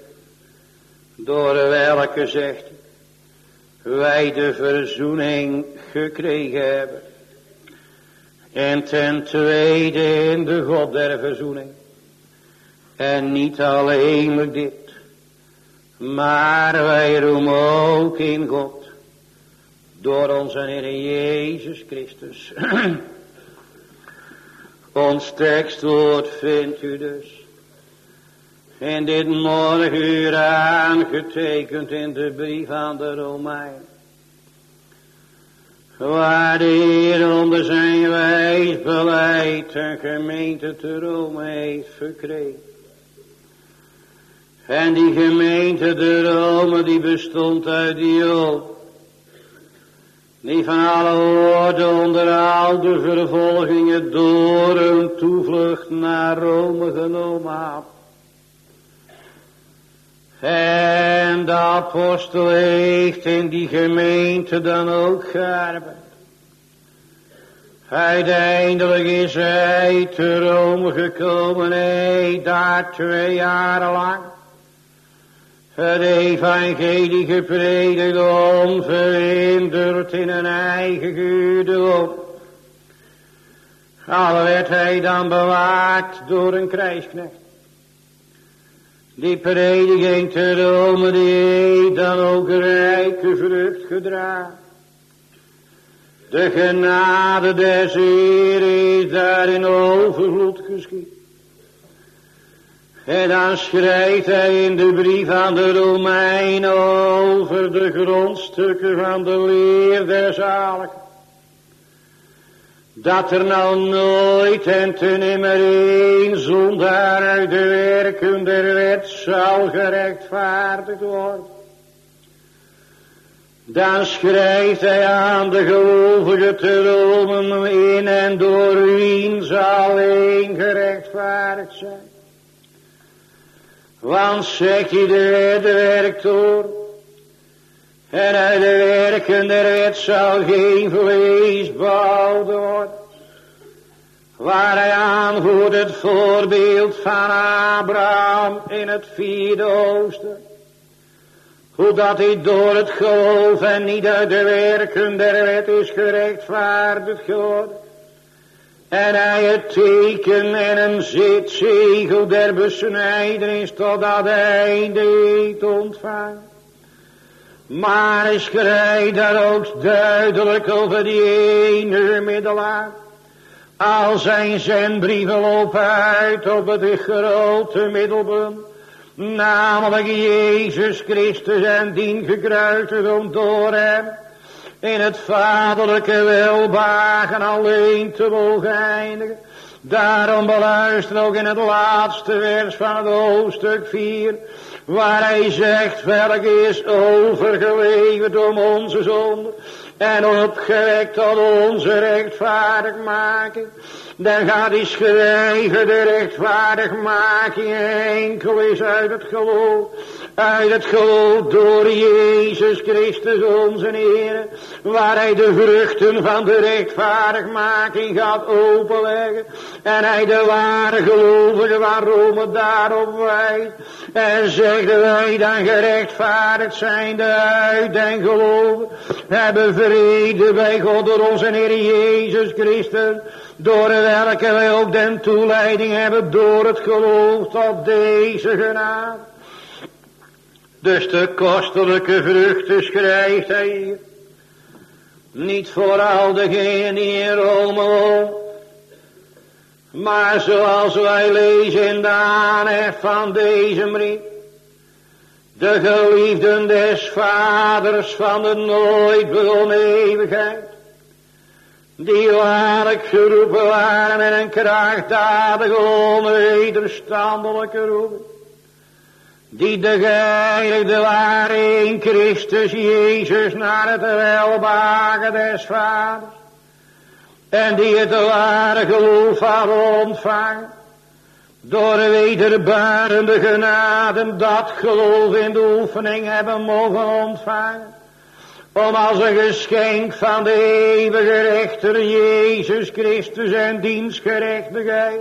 Door welke zegt wij de verzoening gekregen hebben. En ten tweede in de God der verzoening. En niet alleen dit. Maar wij roemen ook in God. Door onze Heer Jezus Christus. Ons tekstwoord vindt u dus. In dit morgenuur aangetekend in de brief aan de Romein. Waar de Heer onder zijn wijs beleid een gemeente te Rome heeft verkregen. En die gemeente de Rome die bestond uit Jood. Die van alle woorden onder al de vervolgingen door een toevlucht naar Rome genomen had. En de apostel heeft in die gemeente dan ook gearbeid. Uiteindelijk is hij te Rome gekomen, hij daar twee jaren lang het evangelie gepredikt onverhinderd in een eigen guurdom. Al werd hij dan bewaakt door een krijgsknecht. Die prediking te Rome, die dan ook rijke vrucht gedragen. De genade des Heer is daar in overvloed geschied. En dan schrijft hij in de brief aan de Romeinen over de grondstukken van de leer der. Dat er nou nooit en te nimmer een zondaar uit de werken der wet zal gerechtvaardigd worden. Dan schrijft hij aan de gelovigen te Rome in en door wie zal een gerechtvaardigd zijn. Want zegt hij de werktoor, En uit de werken der wet zal geen vlees behouden worden. Waar hij aanvoert het voorbeeld van Abraham in het vierde hoofdstuk. Hoe dat hij door het geloof en niet uit de werken der wet is gerechtvaardigd geworden. En hij het teken en een zitzegel der besnijdenis totdat hij eet ontvangt. Maar hij schrijft daar ook duidelijk over die ene middelaar. Al zijn zendbrieven lopen uit op het grote middelpunt. Namelijk Jezus Christus en dien gekruisigd door hem in het vaderlijke welbagen alleen te mogen eindigen. Daarom beluister ook in het laatste vers van het hoofdstuk 4, waar hij zegt, welk is overgeleverd om onze zonde en opgewekt tot onze rechtvaardigmaking. Dan gaat hij schrijven, de rechtvaardigmaking enkel is uit het geloof uit het geloof door Jezus Christus onze Heer, waar hij de vruchten van de rechtvaardigmaking gaat openleggen, en hij de ware gelovigen waar Rome daarop wijst, en zegt wij dan gerechtvaardigd zijn, uit en geloven, hebben vrede bij God door onze Heer Jezus Christus, door welke wij ook den toeleiding hebben door het geloof tot deze genade. Dus de kostelijke vruchten schrijft hij. Niet voor al degenen die in Rome. Maar zoals wij lezen in de aanhef van deze brief. De geliefden des vaders van de nooit begonnen eeuwigheid. Die waarlijk geroepen waren met een krachtdadige onwederstandelijke roep die de geheiligde waren in Christus Jezus naar het welbagen des vaders, en die het ware geloof hadden ontvangen, door de wederbarende genade dat geloof in de oefening hebben mogen ontvangen, om als een geschenk van de eeuwige rechter Jezus Christus en dienstgerechtigheid,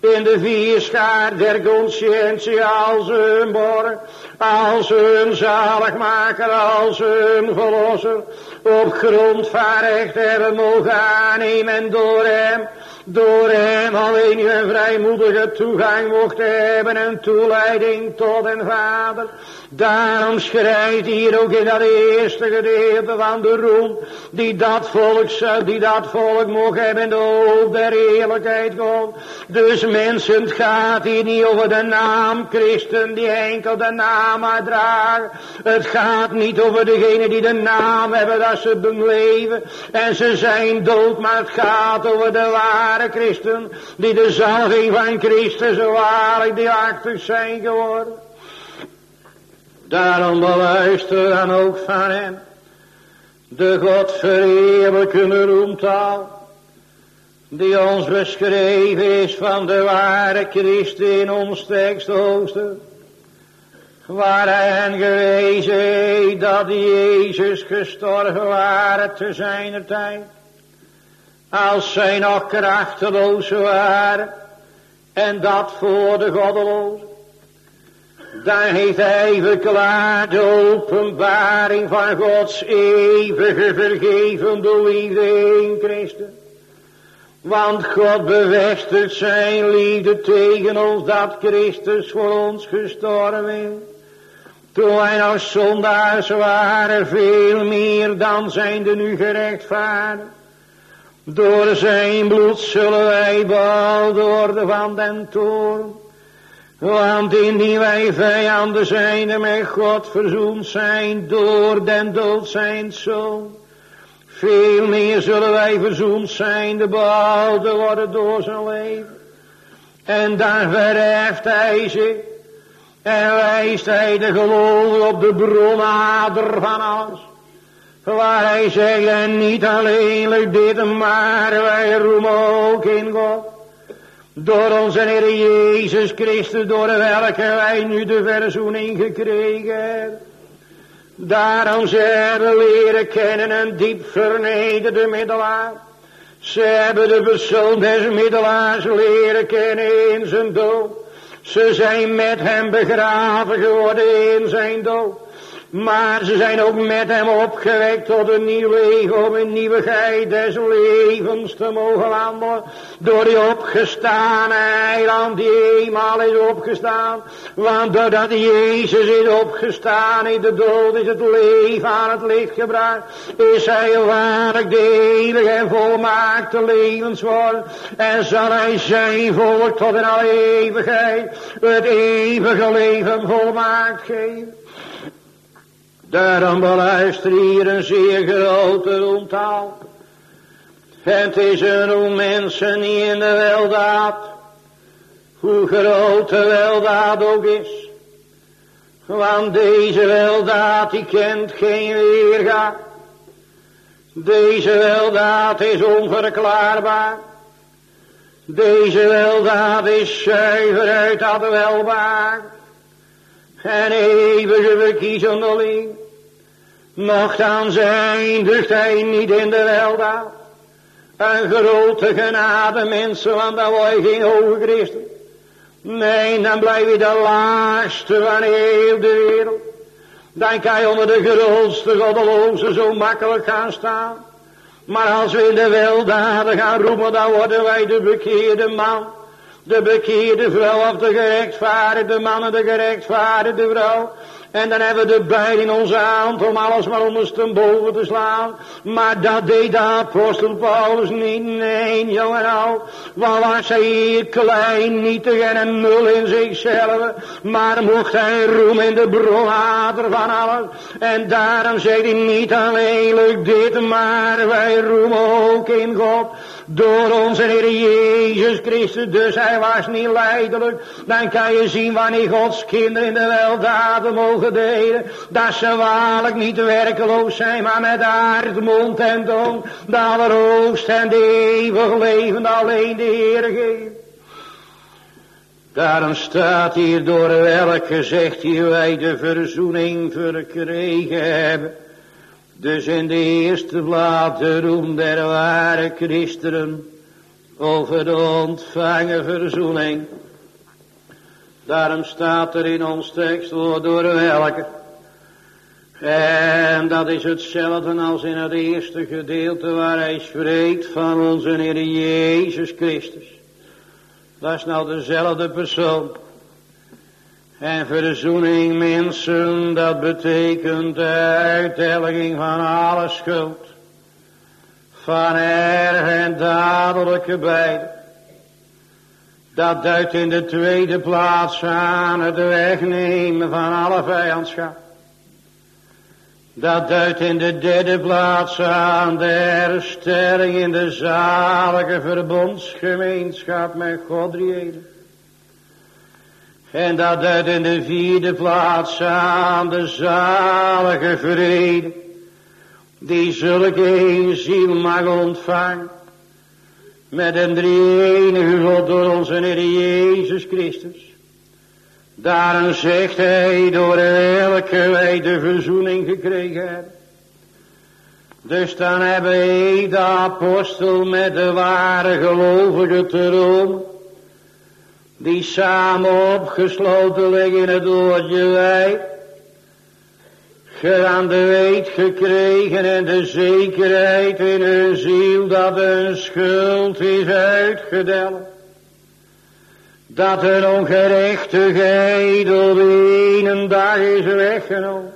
in de vierschaar der conscientie als hun borg, als hun zaligmaker, als hun verlosser, op grond van recht hebben mogen aannemen door hem, door hem alleen een vrijmoedige toegang mocht hebben en toeleiding tot een vader. Daarom schrijft hier ook in dat eerste gedeelte van de roem, die dat volk, die dat volk mocht hebben de hoop der eerlijkheid God. Dus mensen, het gaat hier niet over de naam Christen die enkel de naam uitdragen. Het gaat niet over degene die de naam hebben dat ze beleven en ze zijn dood, maar het gaat over de ware Christen die de zalving van Christus waarlijk deelachtig zijn geworden. Daarom beluister dan ook van hem. De God roemtaal die ons beschreven is van de ware Christus in ons teksthoofdstuk waar hij hen gewezen heeft dat Jezus gestorven waren te zijner tijd. Als zij nog krachteloos waren en dat voor de goddelozen daar heeft hij verklaard de openbaring van Gods eeuwige vergevende liefde in Christus. Want God bevestigt zijn liefde tegen ons dat Christus voor ons gestorven is. Toen wij nog zondaars waren, veel meer dan zijn de nu gerechtvaardigd. Door zijn bloed zullen wij behouden worden van den toorn. Want indien wij vijanden zijn en met God verzoend zijn door den dood zijn zoon. Veel meer zullen wij verzoend zijn, de behouden worden door zijn leven. En dan verheft hij zich en wijst hij de geloof op de bronader van alles. Waar hij zegt, en niet alleen dit, maar wij roemen ook in God. Door onze Heer Jezus Christus, door welke wij nu de verzoening gekregen. Daarom ze hebben leren kennen een diep vernederde middelaar. Ze hebben de persoon des middelaars leren kennen in zijn dood. Ze zijn met hem begraven geworden in zijn dood. Maar ze zijn ook met hem opgewekt tot een nieuw leven, om een nieuwigheid des levens te mogen wandelen. Door die opgestane eiland die eenmaal is opgestaan. Want doordat Jezus is opgestaan in de dood is het leven aan het licht gebracht. Is hij waarlijk de eeuwige en volmaakte levenswoord. En zal hij zijn volk tot in alle eeuwigheid het eeuwige leven volmaakt geven. Daarom beluister hier een zeer grote onthaal. Het is een hoe mensen in de weldaad, hoe groot de weldaad ook is. Want deze weldaad die kent geen weerga. Deze weldaad is onverklaarbaar. Deze weldaad is zuiver uit dat welbaar. En eeuwige verkiezendeling. Nochtans eindigt hij niet in de weldaad. Een grote genade mensen, want dan word je geen hoge christen. Nee, dan blijf je de laagste van heel de wereld. Dan kan je onder de grootste goddeloze zo makkelijk gaan staan. Maar als we in de weldaden gaan roemen, dan worden wij de bekeerde man. De bekeerde vrouw of de gerechtvaardigde man en de gerechtvaardigde vrouw. En dan hebben we de bijl in onze hand om alles maar ondersteboven te slaan. Maar dat deed de apostel Paulus niet. Nee, jongen al. Want was hij hier klein, nietig en een nul in zichzelf. Maar mocht hij roemen in de bronwater van alles. En daarom zegt hij niet alleenlijk dit, maar wij roemen ook in God door onze Heer Jezus Christus. Dus hij was niet leidelijk. Dan kan je zien wanneer Gods kinderen in de weldaden mogen delen. Dat ze waarlijk niet werkeloos zijn, maar met aard, mond en tong. De allerhoogste en de eeuwig leven alleen de Heer geeft. Daarom staat hier door welke zegt hier wij de verzoening verkregen hebben. Dus in de eerste plaats de roem der ware christenen over de ontvangen verzoening. Daarom staat er in ons tekstwoord door welke. En dat is hetzelfde als in het eerste gedeelte waar hij spreekt van onze Heer Jezus Christus. Dat is nou dezelfde persoon. En verzoening mensen, dat betekent de uitdelging van alle schuld. Van erg en dadelijke beide. Dat duidt in de tweede plaats aan het wegnemen van alle vijandschap. Dat duidt in de derde plaats aan de herstelling in de zalige verbondsgemeenschap met God en dat het in de vierde plaats aan de zalige vrede, die zulke een ziel mag ontvangen, met een drie-enige God door onze Heer Jezus Christus. Daarom zegt hij, door welke wij de verzoening gekregen hebben. Dus dan hebben wij de apostel met de ware gelovigen te roemen die samen opgesloten liggen in het woordje wij, aan de weet gekregen en de zekerheid in hun ziel dat hun schuld is uitgedeld. Dat hun ongerechtigheid op een dag is weggenomen.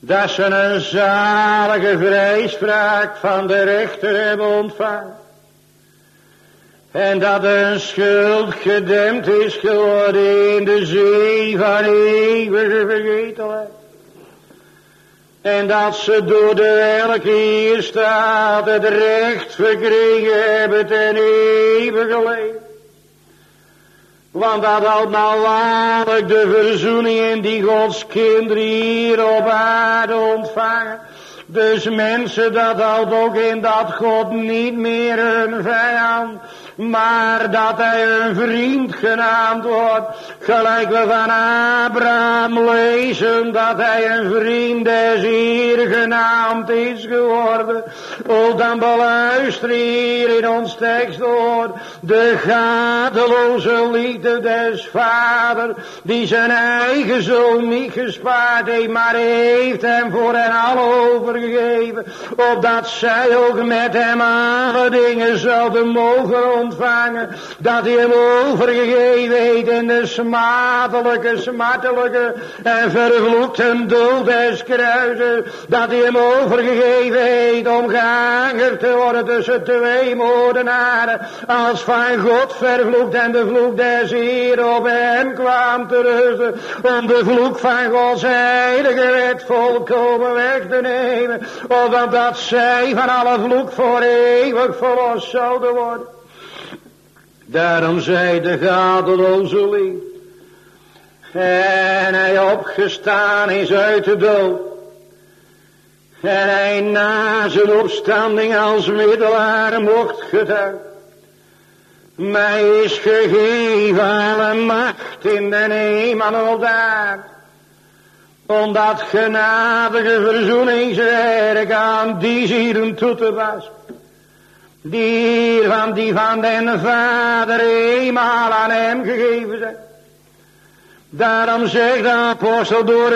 Dat ze een zalige vrijspraak van de rechter hebben ontvangen. En dat een schuld gedempt is geworden in de zee van eeuwige vergetelheid. En dat ze door de welke hier staat het recht verkregen hebben ten eeuwige leven. Want dat had nou waarlijk de verzoening in die Gods kinderen hier op aarde ontvangen. Dus mensen, dat houdt ook in dat God niet meer hun vijand maar dat hij een vriend genaamd wordt, gelijk we van Abraham lezen, dat hij een vriend des hier genaamd is geworden. O, dan beluister hier in ons tekstwoord, de gadeloze liefde des vader, die zijn eigen zoon niet gespaard heeft, maar heeft hem voor hen al overgegeven, opdat zij ook met hem alle dingen zouden mogen dat hij hem overgegeven heeft in de smadelijke, smartelijke en vervloekte dood des kruises, dat hij hem overgegeven heeft om geanger te worden tussen twee moordenaren, als van God vervloekt en de vloek des Heer op hem kwam te rusten, om de vloek van Gods heilige wet volkomen weg te nemen, opdat zij van alle vloek voor eeuwig verlost zouden worden. Daarom zei de gadeloze lief. En hij opgestaan is uit de dood. En hij na zijn opstanding als middelaar mocht getuigen. Mij is gegeven alle macht in de hemel daar. Om dat genadige verzoeningswerk aan die zielen toe te passen. Die van die van den Vader eenmaal aan hem gegeven zijn. Daarom zegt de apostel door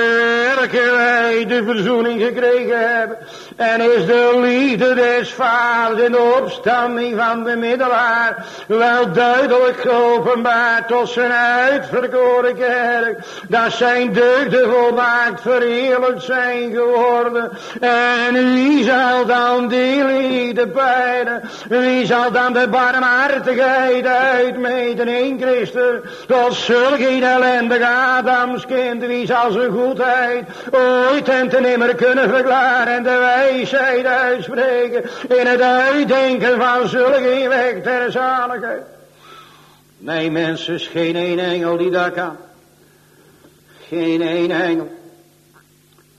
elke wij de verzoening gekregen hebben. En is de liefde des vaders in de opstanding van de middelaar wel duidelijk geopenbaard tot zijn uitverkoren kerk. Dat zijn deugden volmaakt verheerlijk zijn geworden. En wie zal dan die liefde pijnen? Wie zal dan de barmhartigheid uitmeten in Christus? Tot zulke ellendige Adams kind, wie zal zijn goedheid ooit en te nimmer kunnen verklaren en de wijsheid uitspreken in het uitdenken van zulke weg ter zaligheid. Nee mensen, geen één engel die dat kan. Geen één engel.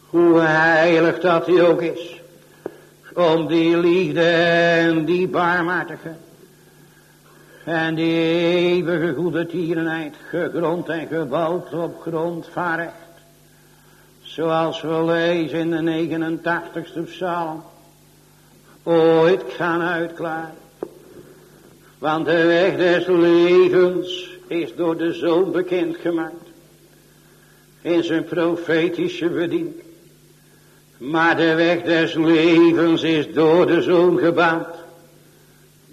Hoe heilig dat hij ook is. Om die liefde en die barmhartigheid en die eeuwige goede tierenheid, gegrond en gebouwd op grond van recht. Zoals we lezen in de 89ste psalm. Ooit gaan uitklaren. Want de weg des levens is door de Zoon bekendgemaakt. In zijn profetische bediening. Maar de weg des levens is door de Zoon gebouwd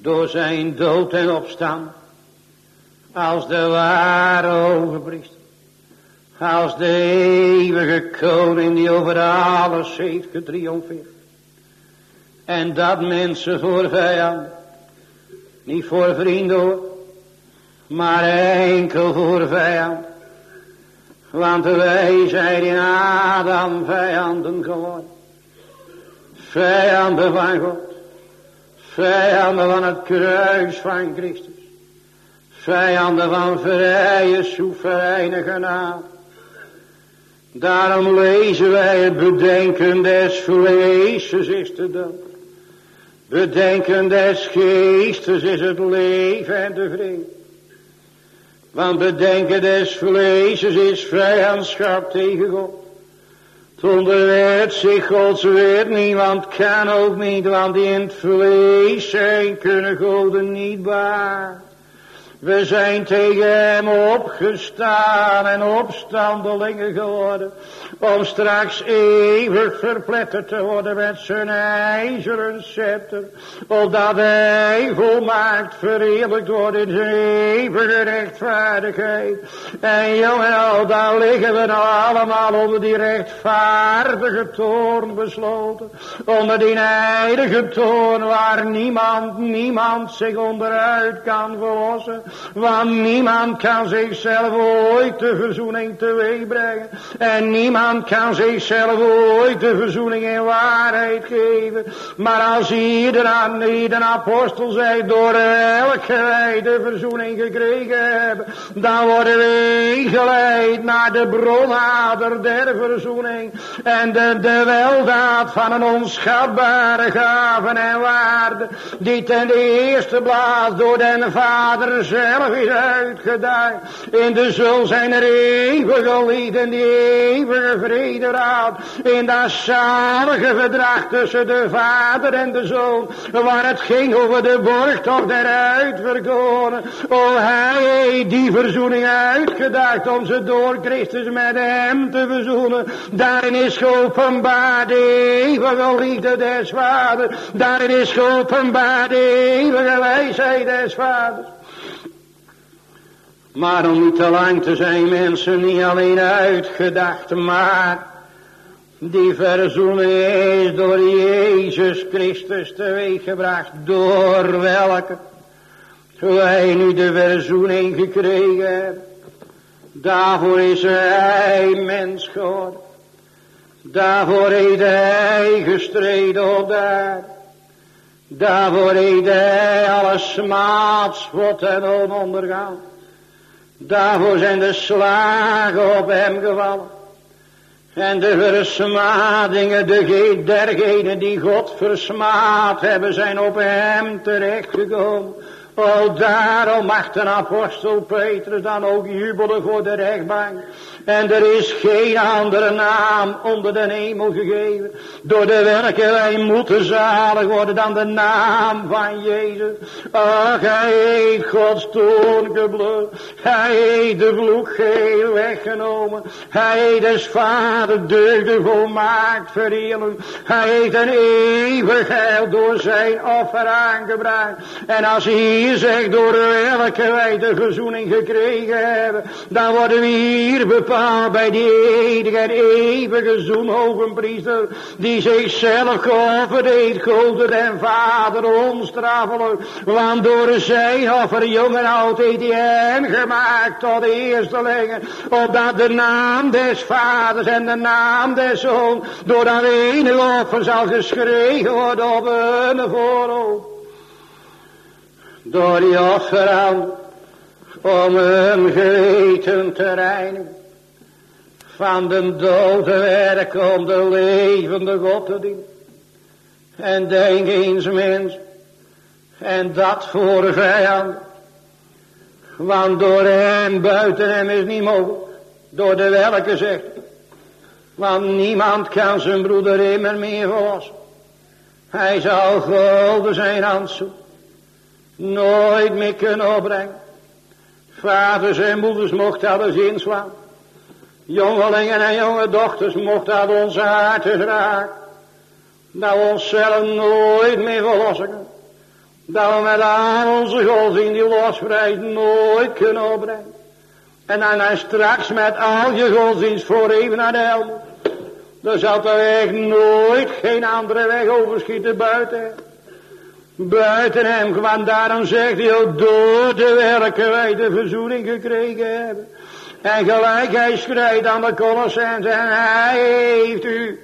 door zijn dood en opstaan, als de ware overpriester, als de eeuwige koning die over alles heeft getriomfeerd. En dat mensen voor vijand, niet voor vrienden hoor, maar enkel voor vijand. Want wij zijn in Adam vijanden geworden. Vijanden van God. Vijanden van het kruis van Christus. Vijanden van vrije, soevereine genade. Daarom lezen wij het bedenken des vleeses is de dood. Bedenken des geestes is het leven en de vrede. Want bedenken des vleeses is vijandschap tegen God. Zonder werd zich Gods weet niemand kan ook niet, want in het vlees zijn kunnen goden niet baar. We zijn tegen hem opgestaan en opstandelingen geworden. Om straks eeuwig verpletterd te worden met zijn ijzeren scepter. Opdat hij volmaakt verheerlijkt wordt in zijn eeuwige rechtvaardigheid. En jawel, daar liggen we nou allemaal onder die rechtvaardige toorn besloten. Onder die heilige toorn waar niemand, niemand zich onderuit kan verlossen. Want niemand kan zichzelf ooit de verzoening teweeg brengen. En niemand kan zichzelf ooit de verzoening in waarheid geven. Maar als ieder, ieder apostel zei, door elke de verzoening gekregen hebben, dan worden we geleid naar de bronader der verzoening. En de, de weldaad van een onschatbare gaven en waarde, die ten eerste plaats door den Vader zelf is uitgedaagd. In de zul zijn er eeuwige lieden, die eeuwige vrede raad. In dat zalige verdrag tussen de Vader en de Zoon, waar het ging over de borgtocht der uitverkoren. O hij die verzoening uitgedaagd om ze door Christus met hem te verzoenen. Daarin is geopenbaard de eeuwige liefde des Vaders. Daarin is geopenbaard de eeuwige wijsheid des Vaders. Maar om niet te lang te zijn mensen niet alleen uitgedacht, maar die verzoening is door Jezus Christus teweeggebracht, door welke wij nu de verzoening gekregen hebben. Daarvoor is hij mens geworden. Daarvoor heeft hij gestreden op daar. Daarvoor heeft hij alle smaadspot en onondergaan. Daarvoor zijn de slagen op hem gevallen. En de versmadingen, de dergenen die God versmaad hebben, zijn op hem terechtgekomen. O, daarom mag de apostel Petrus dan ook jubelen voor de rechtbank. En er is geen andere naam onder de hemel gegeven. Door de werken wij moeten zalig worden dan de naam van Jezus. Ach, hij heeft Gods. Hij heeft de vloek geheel weggenomen. Hij heeft des vader deugden volmaakt verheerlijk. Hij heeft een eeuwig heil door zijn offer aangebracht. En als hij hier zegt door welke wij de verzoening gekregen hebben. Dan worden we hier bepaald bij die enige en eeuwige zoenhogenpriester, die zichzelf geofferd heeft, en vader onstrafelijk, want door zijn offer jong en oud heeft hij gemaakt tot de eerstelingen, opdat de naam des vaders en de naam des zoon, door dat enige offer zal geschreven worden op hun voorhoofd. Door die offerhand, om hun geweten te reinigen van de dode werk om de levende God te dienen. En denk eens mens, en dat voor vijand. Want door hem, buiten hem is niet mogelijk. Door de welke zegt. Want niemand kan zijn broeder immer meer verlossen. Hij zal golden zijn handzoek. Nooit meer kunnen opbrengen. Vaders en moeders mochten alles inslaan. Jongelingen en jonge dochters mocht dat onze harten raken. Dat we onszelf nooit meer verlossen Dat we met aan onze godsdienst die losvrijheid nooit kunnen opbrengen. En dan, dan straks met al je godsdienst voor even naar de hel Dan zal er weg nooit geen andere weg overschieten buiten Buiten hem, want daarom zegt hij ook door de werken wij de verzoening gekregen hebben. En gelijk hij schrijft aan de Colossens en hij heeft u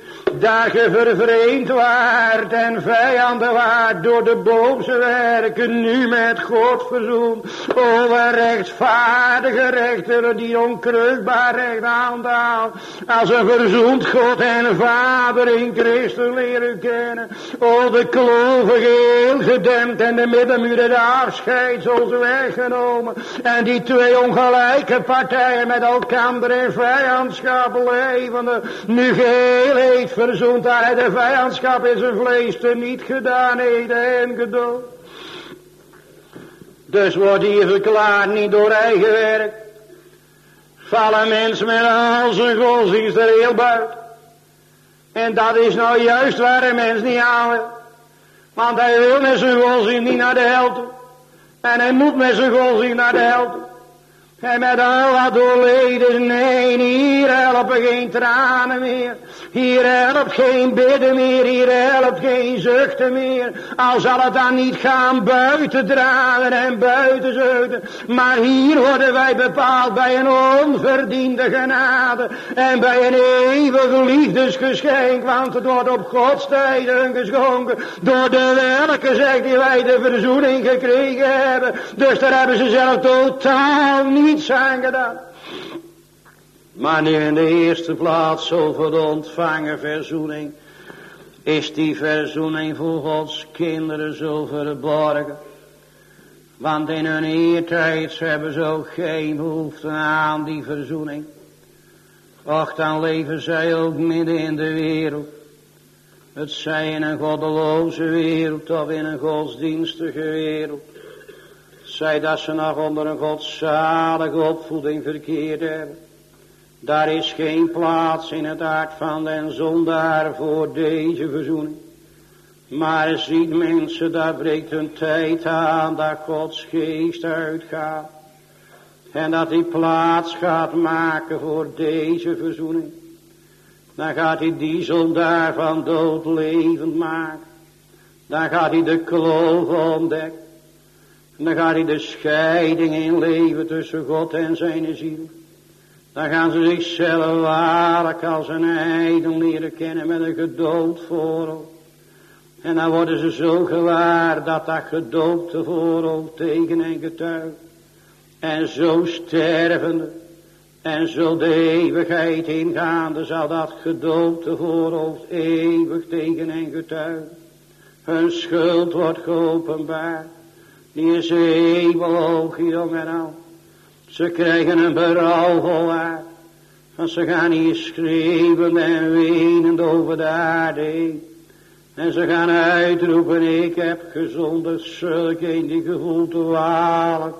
je vervreemd waard en vijanden waard door de boze werken, nu met God verzoend. Over rechtvaardige rechter die onkreukbaar recht aandaalt. Als een verzoend God en Vader in Christus leren kennen. O de kloven geheel gedempt en de middenmuren de afscheid zoals weggenomen. En die twee ongelijke partijen met elkaar in vijandschap levende, nu geheel heeft verzoend dat hij de vijandschap in zijn vlees te niet gedaan heeft en gedood. Dus wordt hier verklaard niet door eigen werk. Vallen mensen met al zijn godsdienst er heel buiten. En dat is nou juist waar een mens niet aan wil. Want hij wil met zijn godsdienst niet naar de hel toe. En hij moet met zijn godsdienst naar de hel. En met al wat doorleden, nee, hier helpen geen tranen meer. Hier helpt geen bidden meer, hier helpt geen zuchten meer. Al zal het dan niet gaan buiten dragen en buiten zuchten. Maar hier worden wij bepaald bij een onverdiende genade. En bij een eeuwig liefdesgeschenk, want het wordt op Gods tijden geschonken. Door de welke zegt die wij de verzoening gekregen hebben. Dus daar hebben ze zelf totaal niets aan gedaan. Maar nu in de eerste plaats over de ontvangen verzoening. Is die verzoening voor Gods kinderen zo verborgen. Want in hun eertijds hebben ze ook geen behoefte aan die verzoening. Och, dan leven zij ook midden in de wereld. Het zij in een goddeloze wereld of in een godsdienstige wereld. Zij dat ze nog onder een godzalige opvoeding hebben. Daar is geen plaats in het hart van den zondaar voor deze verzoening. Maar ziet mensen, daar breekt een tijd aan dat Gods geest uitgaat. En dat hij plaats gaat maken voor deze verzoening. Dan gaat hij die zondaar van dood levend maken. Dan gaat hij de kloof ontdekken. Dan gaat hij de scheiding inleven tussen God en zijn ziel. Dan gaan ze zichzelf waarlijk als een heiden leren kennen met een gedood voorhoofd. En dan worden ze zo gewaar dat dat gedoopte voorhoofd tegen en getuigt. En zo stervende en zo de eeuwigheid ingaande zal dat gedoopte voorhoofd eeuwig tegen en getuigen. Hun schuld wordt geopenbaard. Die is eeuwig jong en oud. Ze krijgen een berouw haar. Want ze gaan hier schreeuwen en wenend over de aarde En ze gaan uitroepen, ik heb gezondigd, zulk een die gevoelt waarlijk,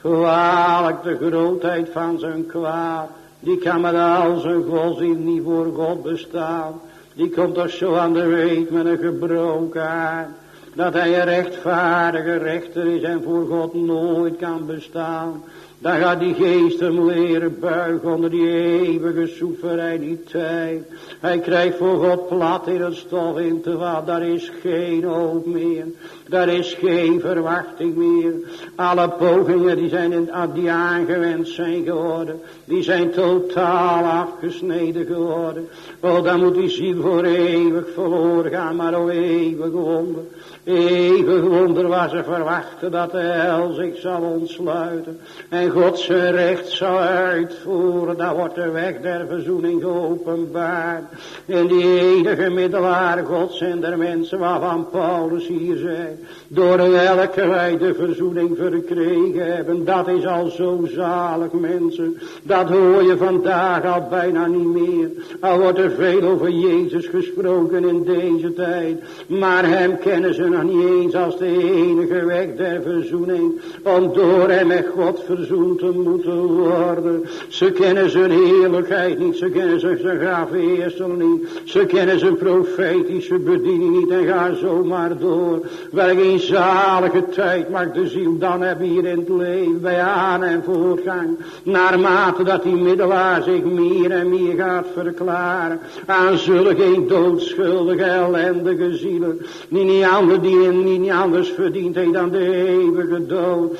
waarlijk de grootheid van zijn kwaad. Die kan met al zijn godsdienst niet voor God bestaan. Die komt toch zo aan de weet met een gebroken hart. Dat hij een rechtvaardige rechter is en voor God nooit kan bestaan. Dan gaat die geest hem leren buigen onder die eeuwige soevereiniteit. Hij krijgt voor God plat in het stof in te vallen. Daar is geen hoop meer. Daar is geen verwachting meer. Alle pogingen die, zijn in, die aangewend zijn geworden. Die zijn totaal afgesneden geworden. Oh, dan moet die ziel voor eeuwig verloren gaan. Maar oh, eeuwig wonder. Eeuwig wonder waar ze verwachten dat de hel zich zal ontsluiten. En God zijn recht zal uitvoeren. Dan wordt de weg der verzoening geopenbaard. En die enige middelaar Gods en der mensen waarvan Paulus hier zei. Door welke wij de verzoening verkregen hebben. Dat is al zo zalig mensen. Dat hoor je vandaag al bijna niet meer. Al wordt er veel over Jezus gesproken in deze tijd. Maar hem kennen ze nog niet eens als de enige weg der verzoening. Om door hem met God verzoend te moeten worden. Ze kennen zijn heerlijkheid niet. Ze kennen zijn graafeersel niet. Ze kennen zijn profetische bediening niet. En gaan zomaar door. Welk een zalige tijd mag de ziel dan hebben hier in het leven. Bij aan en voortgang. Naarmate dat die middelaar zich meer en meer gaat verklaren. Aan zulke geen doodschuldige ellendige zielen. Die niet anders, die niet anders verdient heeft dan de eeuwige dood.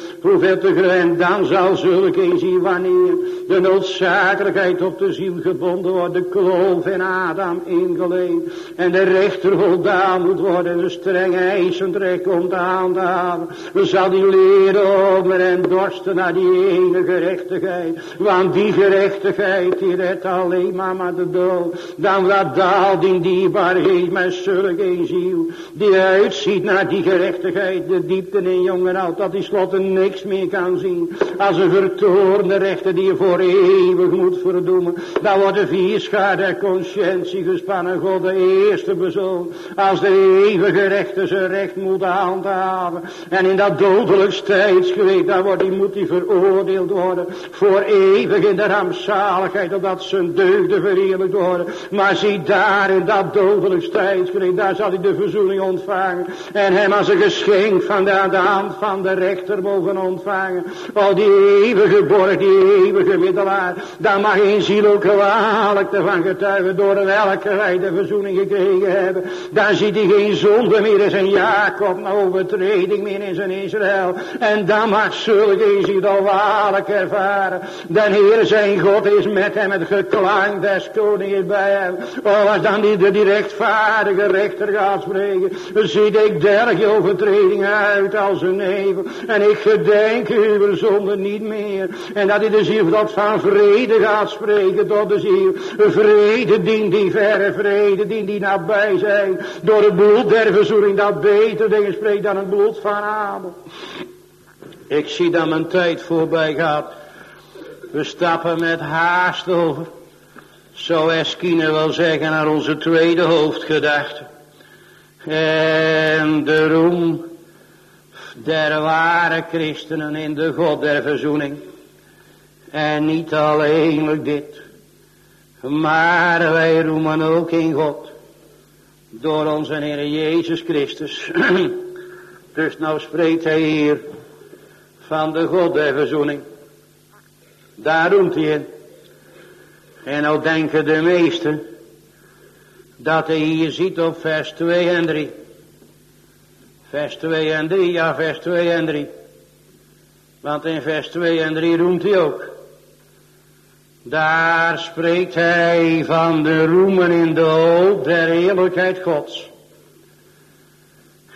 Te en dan zal zulke een zien wanneer de noodzakelijkheid op de ziel gebonden wordt. De kloof in Adam ingeleend. En de rechter voldaan moet worden. De strenge eisend recht aan te halen. We zal die leren over en dorsten naar die ene gerechtigheid. Want die gerechtigheid die redt alleen maar maar de dood. Dan wat daalt in dierbaarheid met zulke ziel. Die uitziet naar die gerechtigheid. De diepte in jong en oud. Dat die slotten niks meer kan zien. Als een vertoornde rechter die je voor eeuwig moet verdoemen. Dan wordt de vierschaar der conscientie gespannen. God de eerste persoon. Als de eeuwige rechter zijn recht moet handhaven. En in dat dodelijk tijdsgeweest. Dan wordt die, moet hij veroordeeld worden. Voor eeuwig in de rampzaligheid. Opdat zijn deugden verheerlijkt worden. Maar zie daar in dat dodelijk tijdsgeweest. Daar zal hij de verzoening ontvangen. En hem als een geschenk van de, de hand van de rechter mogen ontvangen. Oh, die eeuwige borg, die eeuwige middelaar. Daar mag geen ziel ook kwalijk ervan getuigen door welke wij de verzoening gekregen hebben. Daar ziet hij geen zonde meer in zijn Jacob, een overtreding meer in zijn Israël. En dan mag zulke ziel al waarlijk ervaren. Den Heer zijn God is met hem, het geklank des konings bij hem. Oh, als dan die, de rechtvaardige rechter gaat spreken, ziet ik dergelijke overtredingen uit als een nevel. En ik gedenk uw zonde niet meer. En dat hij de ziel dat van vrede gaat spreken tot de ziel. Vrede dient die verre vrede, dient die nabij zijn. Door het bloed der verzoening dat beter dingen spreekt dan het bloed van Abel. Ik zie dat mijn tijd voorbij gaat. We stappen met haast over. Zo Eskine wil zeggen naar onze tweede hoofdgedachte. En de roem der ware christenen in de God der verzoening. En niet alleenlijk dit. Maar wij roemen ook in God. Door onze Heer Jezus Christus. dus nou spreekt hij hier van de God der verzoening. Daar roemt hij in. En nou denken de meesten dat hij hier ziet op vers 2 en 3. Vers 2 en 3, ja vers 2 en 3. Want in vers 2 en 3 roemt hij ook. Daar spreekt hij van de roemen in de hoop der heerlijkheid Gods.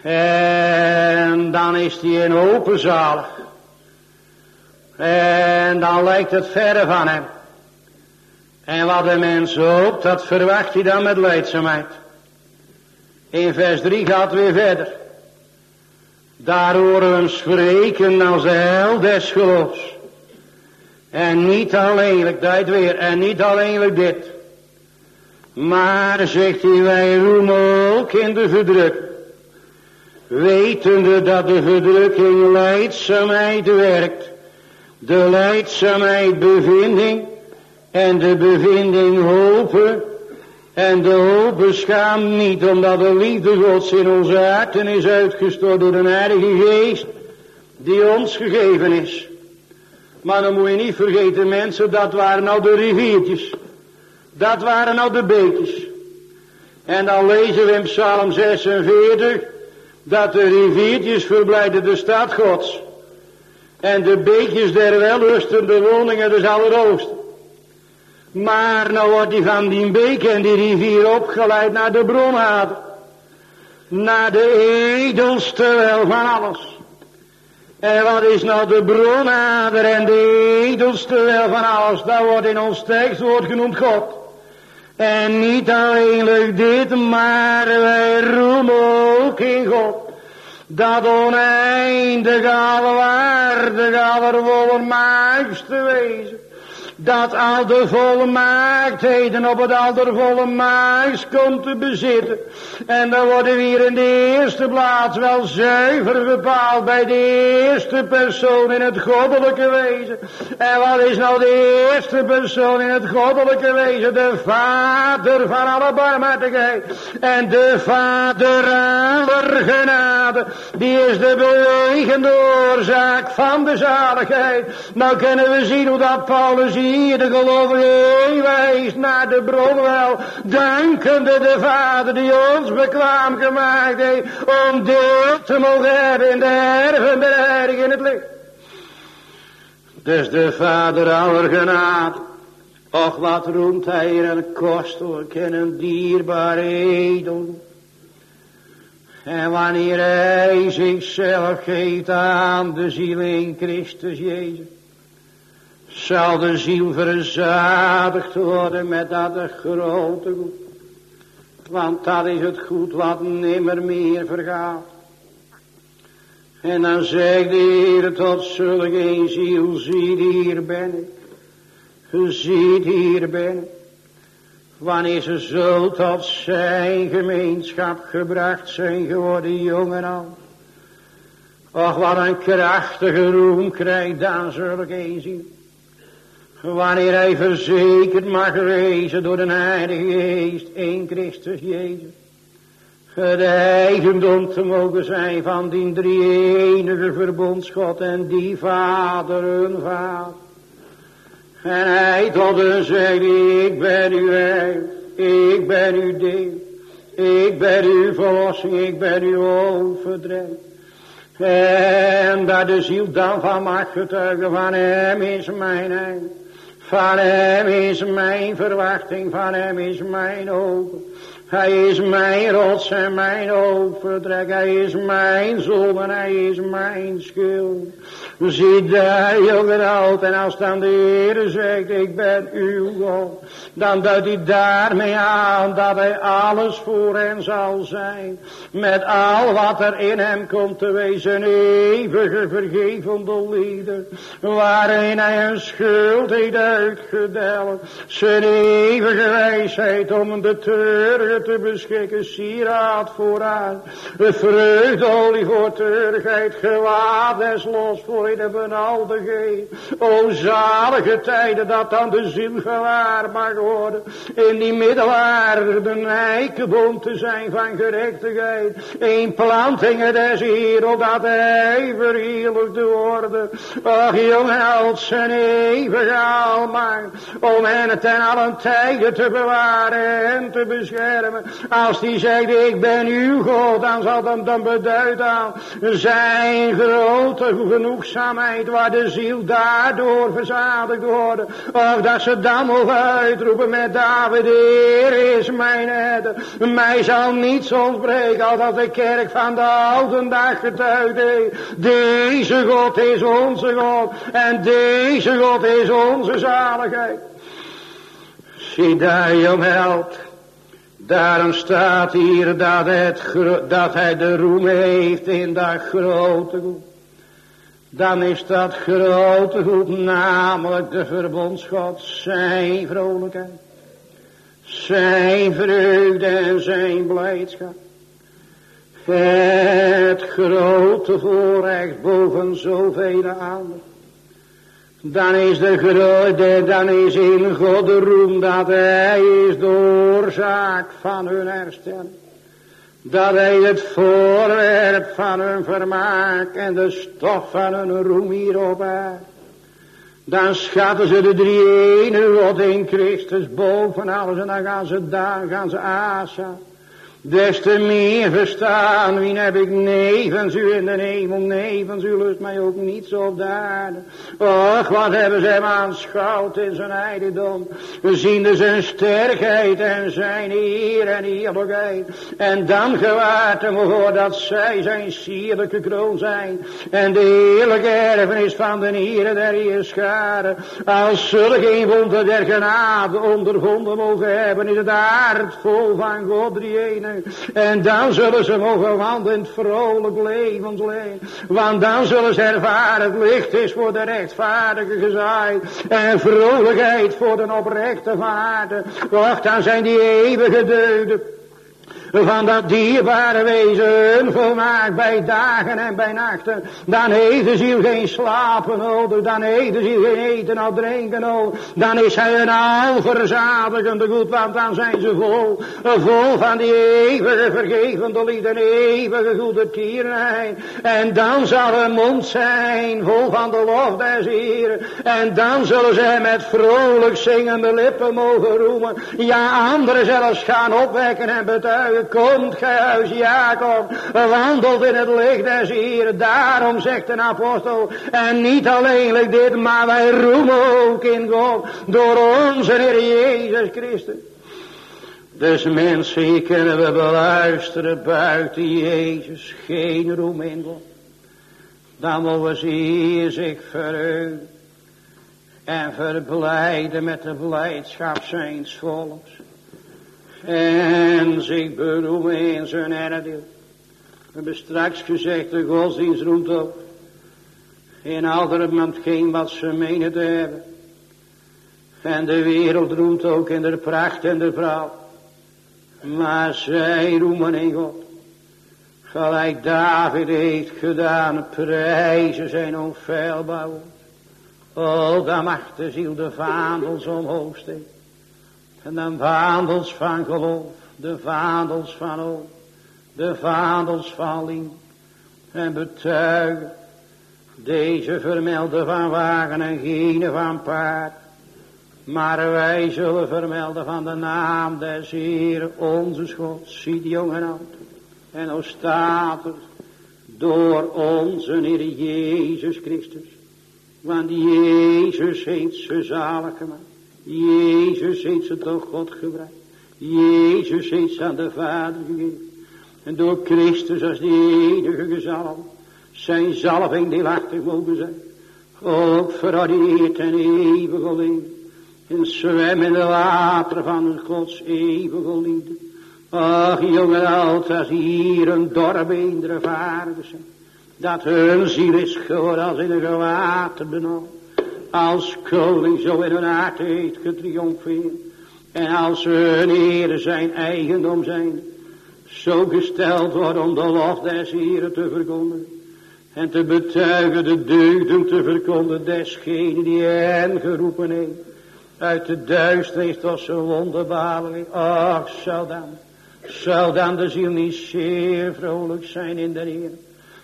En dan is hij in open zalig. En dan lijkt het verre van hem. En wat de mens hoopt, dat verwacht hij dan met leidzaamheid. In vers 3 gaat weer verder. Daar horen we hem spreken als de hel des geloofs. En niet alleenlijk, dat weer, en niet alleenlijk dit. Maar, zegt hij, wij roemen ook in de verdrukking. Wetende dat de verdrukking leidzaamheid werkt. De leidzaamheid bevinding en de bevinding hopen. En de hoop beschaamt niet, omdat de liefde Gods in onze harten is uitgestort door de Heilige Geest, die ons gegeven is. Maar dan moet je niet vergeten mensen, dat waren nou de riviertjes. Dat waren nou de beekjes. En dan lezen we in Psalm 46, dat de riviertjes verblijden de stad Gods. En de beekjes der wellusten de woningen des Allerhoogsten. Maar nou wordt die van die beek en die rivier opgeleid naar de bronader. Naar de edelste wel van alles. En wat is nou de bronader en de edelste wel van alles? Dat wordt in ons tekstwoord genoemd God. En niet alleen dit, maar wij roemen ook in God. Dat oneindig alwaardig allerwollermaakste wezen dat al de volmaaktheden op het al de volmaaks komt te bezitten. En dan worden we hier in de eerste plaats wel zuiver bepaald bij de eerste persoon in het goddelijke wezen. En wat is nou de eerste persoon in het goddelijke wezen? De Vader van alle barmhartigheid. En de Vader aller genade. Die is de bewegende oorzaak van de zaligheid. Nou kunnen we zien hoe dat Paulus hier hier de gelovige wijst naar de bron wel, dankende de Vader die ons bekwaam gemaakt heeft, om deel te mogen hebben in de erven der in het licht. Dus de Vader aller genade, och wat roemt hij in een kostelijk en een dierbare edel. En wanneer hij zichzelf geeft aan de ziel in Christus Jezus zal de ziel verzadigd worden met dat grote goed. Want dat is het goed wat nimmer meer vergaat. En dan zegt de Heer tot zulke ziel, zie hier ben ik. Ziet hier ben ik. Wanneer ze zo tot zijn gemeenschap gebracht zijn geworden, jongen al. Och, wat een krachtige roem krijgt dan zulke ziel. Wanneer hij verzekerd mag reizen door de Heilige Geest in Christus Jezus. het eigendom te mogen zijn van die drie enige verbondsgod en die vader hun vader. En hij tot hen zei, ik ben uw heil, ik ben uw deel, ik ben uw verlossing, ik ben uw overdrijf. En dat de ziel dan van mag getuigen, van hem is mijn heil. Van hem is mijn verwachting, van hem is mijn hoop. Hij is mijn rots en mijn overdrek. Hij is mijn zon en hij is mijn schuld. Zie daar, jongen oud, en als dan de Heer zegt, ik ben uw God, dan duidt hij daarmee aan dat hij alles voor hen zal zijn. Met al wat er in hem komt te wezen, eeuwige vergevende lieden, waarin hij een schuld heeft uitgedeeld. Zijn eeuwige wijsheid om de treurige te beschikken, sieraad vooraan, vreugdolie voor treurigheid, gewaad des los voor de benauwde geest. O zalige tijden dat dan de ziel gewaar mag worden. In die middelaar de eikenboom te zijn van gerechtigheid. Een plantingen des Heer, opdat hij verheerlijkt worden. Ach jongen, als zijn eeuwige almacht. Om hen ten allen tijden te bewaren en te beschermen. Als die zegt, ik ben uw God, dan zal dat dan beduiden aan zijn grote genoegzaamheid, waar de ziel daardoor verzadigd wordt. Of dat ze dan mogen uitroepen met David, Heer is mijn herder. Mij zal niets ontbreken, als dat de kerk van de oude dag getuigd heeft. Deze God is onze God, en deze God is onze zaligheid. Zie daar, jong held. Daarom staat hier dat, dat hij de roem heeft in dat grote goed. Dan is dat grote goed, namelijk de verbondsgod, zijn vrolijkheid. Zijn vreugde en zijn blijdschap. Het grote voorrecht boven zoveel anderen. Dan is de grote, dan is in God de roem dat hij is de oorzaak van hun herstel. Dat hij het voorwerp van hun vermaak en de stof van hun roem hierop. Dan schatten ze de drie ene God in Christus boven alles en dan gaan ze daar, gaan ze asa. Des te meer verstaan, wie heb ik nevens u in de hemel, nevens u lust mij ook niets op de. Och, wat hebben zij aanschouwd in zijn eigendom. We zien dus zijn sterkheid en zijn eer en eerlijkheid. En dan gewaart hem voor dat zij zijn sierlijke kroon zijn. En de heerlijke erfenis van de Heere der Heerscharen. Als zullen geen wonder der genade ondervonden mogen hebben, is het aard vol van God drie ene en dan zullen ze mogen wandelen in vrolijk levensleven. Want dan zullen ze ervaren het licht is voor de rechtvaardige gezaaid. En vrolijkheid voor de oprechte vader. Och, dan zijn die eeuwige deugden van dat dierbare wezen volmaakt bij dagen en bij nachten. Dan heeft de ziel geen slapen nodig, dan heeft de ziel geen eten of drinken nodig. Dan is hij een alverzadigende goed, want dan zijn ze vol, vol van die eeuwige vergevende lieden, eeuwige goede tierenheid. En dan zal hun mond zijn vol van de lof des Heeren. En dan zullen zij met vrolijk zingende lippen mogen roemen. Ja, anderen zelfs gaan opwekken en betuigen komt gij huis Jacob, wandelt in het licht des Heeren. Daarom zegt een apostel, en niet alleenlijk dit, maar wij roemen ook in God, door onze Heer Jezus Christus. Dus mensen, hier kunnen we beluisteren buiten Jezus, geen roem in God. Dan mogen ze hier zich verheugen en verblijden met de blijdschap zijns volks en zich beroemen in zijn erdeel. We hebben straks gezegd, de godsdienst roept op. In man geen wat ze menen te hebben. En de wereld roemt ook in de pracht en de vrouw. Maar zij roemen in God. Gelijk David heeft gedaan, prijzen zijn onfeilbaar. O, dan mag de ziel de vaandels omhoog steken. En dan vaandels van geloof, de vaandels van hoop. de vadelsvalling en betuigen deze vermelden van wagen en gene van paard. Maar wij zullen vermelden van de naam des Heer, onze God, ziet jong en oud. En o staat het door onze Heer Jezus Christus. Want Jezus heeft ze zalig gemaakt. Jezus heeft ze door God gebruikt. Jezus heeft ze aan de Vader gegeven. En door Christus als die enige gezalm. Zijn zalving deelachtig mogen zijn. Ook vereerd en eeuwige leven. En zwem in de water van Gods eeuwige liefde. Ach, jongen, oud, als hier een dorp eendere zijn. Dat hun ziel is geworden als in een gewater benauwd. Als koning zo in hun hart heeft getriomfeerd. En als hun heren zijn eigendom zijn. Zo gesteld worden om de lof des heren te verkondigen. En te betuigen de deugden te verkondigen desgene die hen geroepen heeft. Uit de duisternis tot zijn wonderbaarlijk. Ach, zou dan, zou dan de ziel niet zeer vrolijk zijn in de Heer.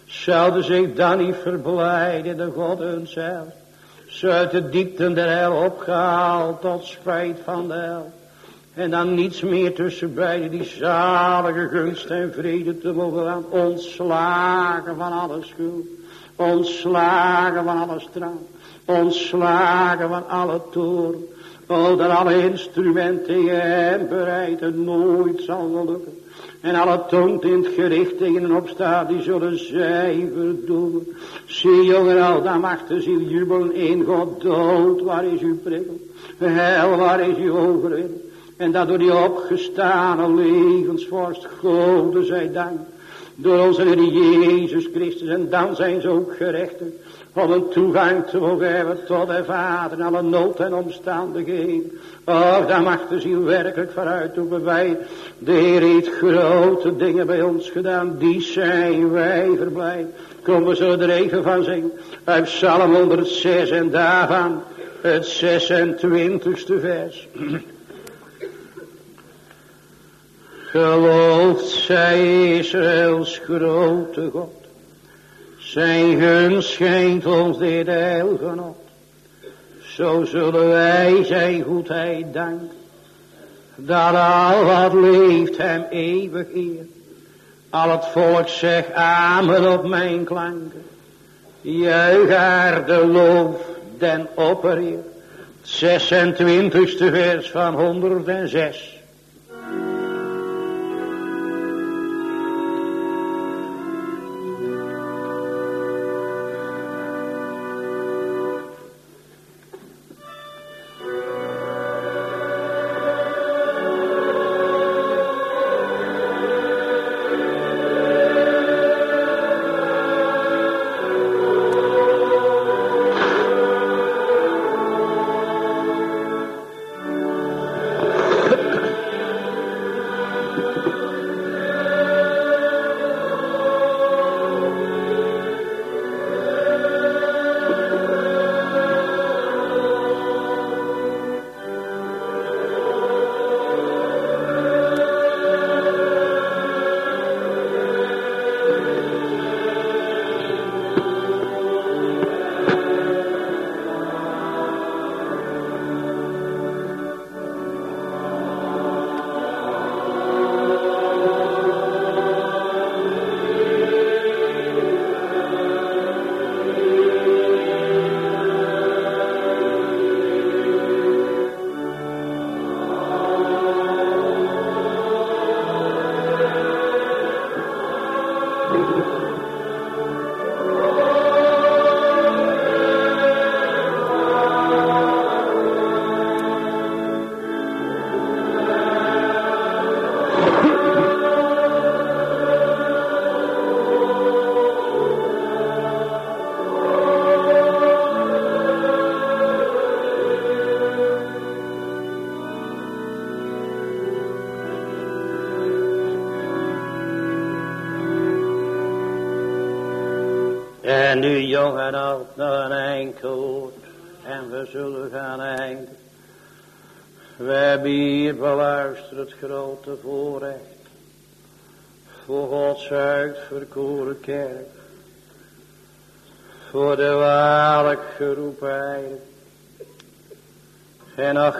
Zouden zich dan niet verblijden de God hunzelf. Zo uit de diepten der hel opgehaald tot spijt van de hel. En dan niets meer tussen beiden die zalige gunst en vrede te mogen aan. Ontslagen van alle schuld. Ontslagen van alle straf. Ontslagen van alle toren. O, dat alle instrumenten je hem bereid en nooit zal lukken. En alle het gericht tegen een opstaat, die zullen zij verdoemen. Zie jongen, al dan de ziel jubelen in God dood. Waar is uw prikkel? Hel, waar is uw overwinning? En dat door die opgestane levensvorst, Gode zij dank. Door onze Heer Jezus Christus. En dan zijn ze ook gerechtigd om een toegang te mogen hebben tot de Vader, alle nood en omstandigheden. Och, daar mag de ziel werkelijk vooruit roepen wij. De Heer heeft grote dingen bij ons gedaan, die zijn wij verblijd. Kom, we zullen er even van zingen. Uit Psalm 106 en daarvan het 26ste vers. Gelooft zij Israëls grote God. Zijn gunst schijnt ons dit genot. Zo zullen wij zijn goedheid danken. Dat al wat leeft hem eeuwig. Al het volk zegt amen op mijn klanken. Juich haar de loof den oppereer. 26e vers van 106.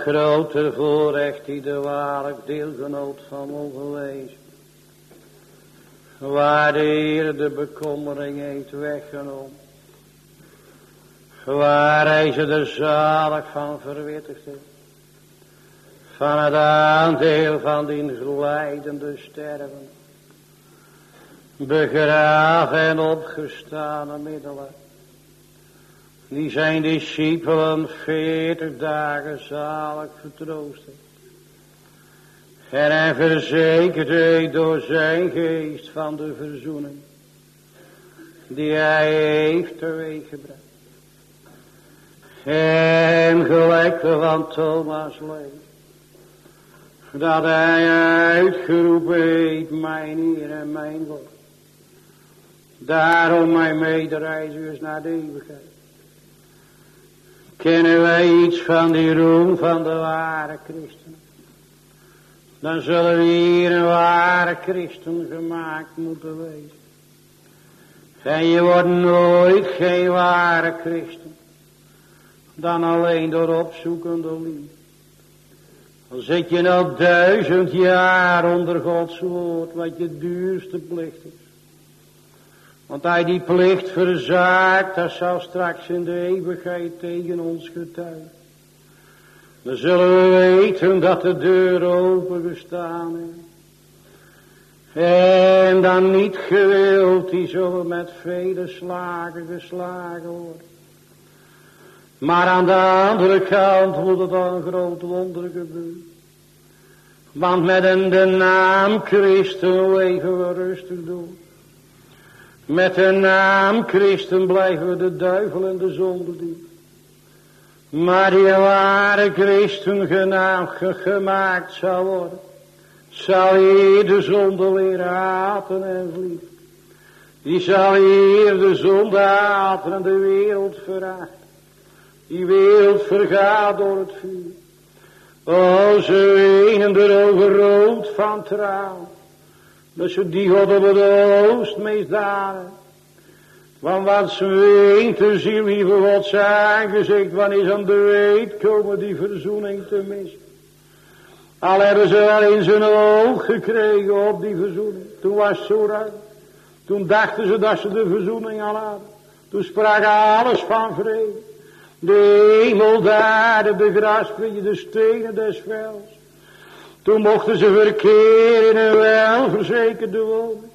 Groter voorrecht die de waarlijk deelgenoot van mogen wezen. Waar de Heer de bekommering heeft weggenomen. Waar hij ze er zalig van verwittigd heeft. Van het aandeel van die glijdende sterven. Begraven en opgestane middelen. Die zijn discipelen veertig dagen zalig vertroosten. En hij verzekerde door zijn geest van de verzoening. Die hij heeft teweeggebracht. En gelijk van Thomas leeft. Dat hij uitgeroepen heeft, mijn Heer en mijn God. Daarom mijn medereizigers naar de eeuwigheid. Kennen wij iets van die roem van de ware christen? Dan zullen we hier een ware christen gemaakt moeten wezen. En je wordt nooit geen ware christen. Dan alleen door opzoekende liefde. Dan zit je al duizend jaar onder Gods woord, wat je duurste plicht is. Want hij die plicht verzaakt, dat zal straks in de eeuwigheid tegen ons getuigen. Dan zullen we weten dat de deur open gestaan is. En dan niet gewild, die zullen met vele slagen geslagen worden. Maar aan de andere kant moet het al een groot wonder gebeuren. Want met een de naam Christen leven we rustig door. Met de naam Christen blijven we de duivel en de zonde dienen. Maar die ware Christen genaamd gemaakt zal worden. Zal de zonde leren haten en vliegen. Die zal hier de zonde haten en de wereld verachten. Die wereld vergaat door het vuur. O, ze wenen erover rood van trouw. Dat ze die God op het oost misdaden. Want wat ze weent de ziel hier voor Gods aangezicht, wanneer ze aan de weet komen die verzoening te missen. Al hebben ze wel in zijn oog gekregen op die verzoening. Toen was het zo ruim. Toen dachten ze dat ze de verzoening al hadden. Toen spraken alles van vrede. De hemel de graspje, de stenen des velds. Toen mochten ze verkeren in een welverzekerde woning.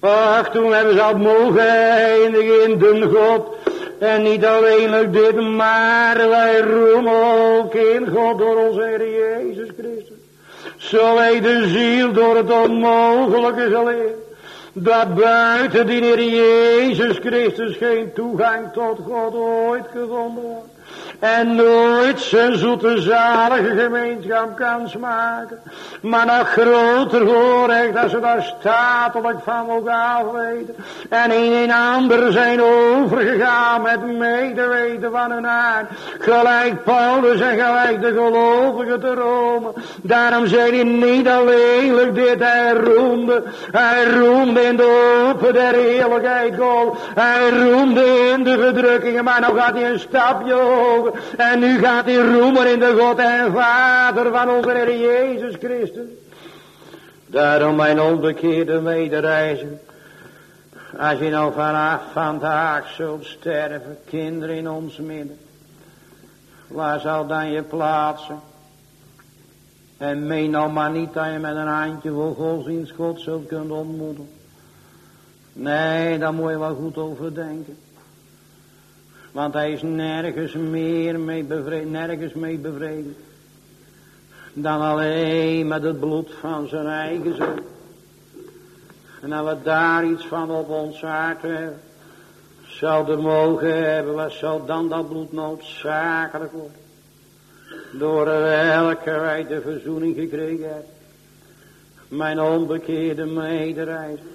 Ach, toen hebben ze al mogen eindigen in de God. En niet alleen dit, maar wij roemen ook in God door onze Heer Jezus Christus. Zo wij de ziel door het onmogelijke geleerd. Dat buiten die Heer Jezus Christus geen toegang tot God ooit gevonden wordt. En nooit zijn zoete zalige gemeenschap kan smaken. Maar nog groter voorrecht dat ze daar statelijk van mogen afweten. En een en ander zijn overgegaan met medeweten van hun aard. Gelijk Paulus en gelijk de gelovigen te Rome. Daarom zei hij niet alleenlijk dit. Hij roemde. Hij roemde in de open der heerlijkheid. Hij roemde in de verdrukkingen. Maar nog gaat hij een stapje hoger. En nu gaat hij roemen in de God en Vader van onze Heer Jezus Christus. Daarom mijn onbekeerde medereizer. Als je nou vanaf vandaag zult sterven, kinderen in ons midden. Waar zal dan je plaatsen? En meen nou maar niet dat je met een handje voor godsdienst God zult kunnen ontmoeten. Nee, daar moet je wel goed over denken. Want hij is nergens meer mee bevredigd, nergens mee bevredigd. Dan alleen met het bloed van zijn eigen zoon. En als we daar iets van op ons hart zouden mogen hebben, wat zou dan dat bloed noodzakelijk worden? Door welke wij de verzoening gekregen hebben. Mijn onbekeerde medereizer.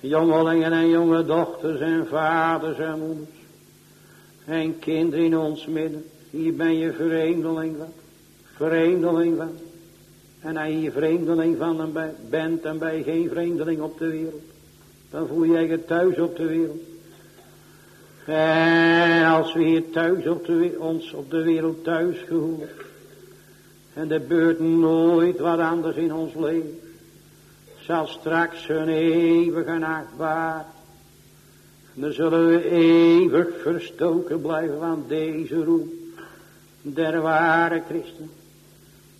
Jongelingen en jonge dochters en vaders en moeders. En kind in ons midden. Hier ben je vreemdeling van. Vreemdeling van. En als je vreemdeling van bent en ben je geen vreemdeling op de wereld. Dan voel je je thuis op de wereld. En als we hier thuis op de, ons op de wereld thuis gehoord. En er gebeurt nooit wat anders in ons leven. Zal straks een eeuwige nachtbaar. Dan zullen we eeuwig verstoken blijven van deze roem. Der ware christen.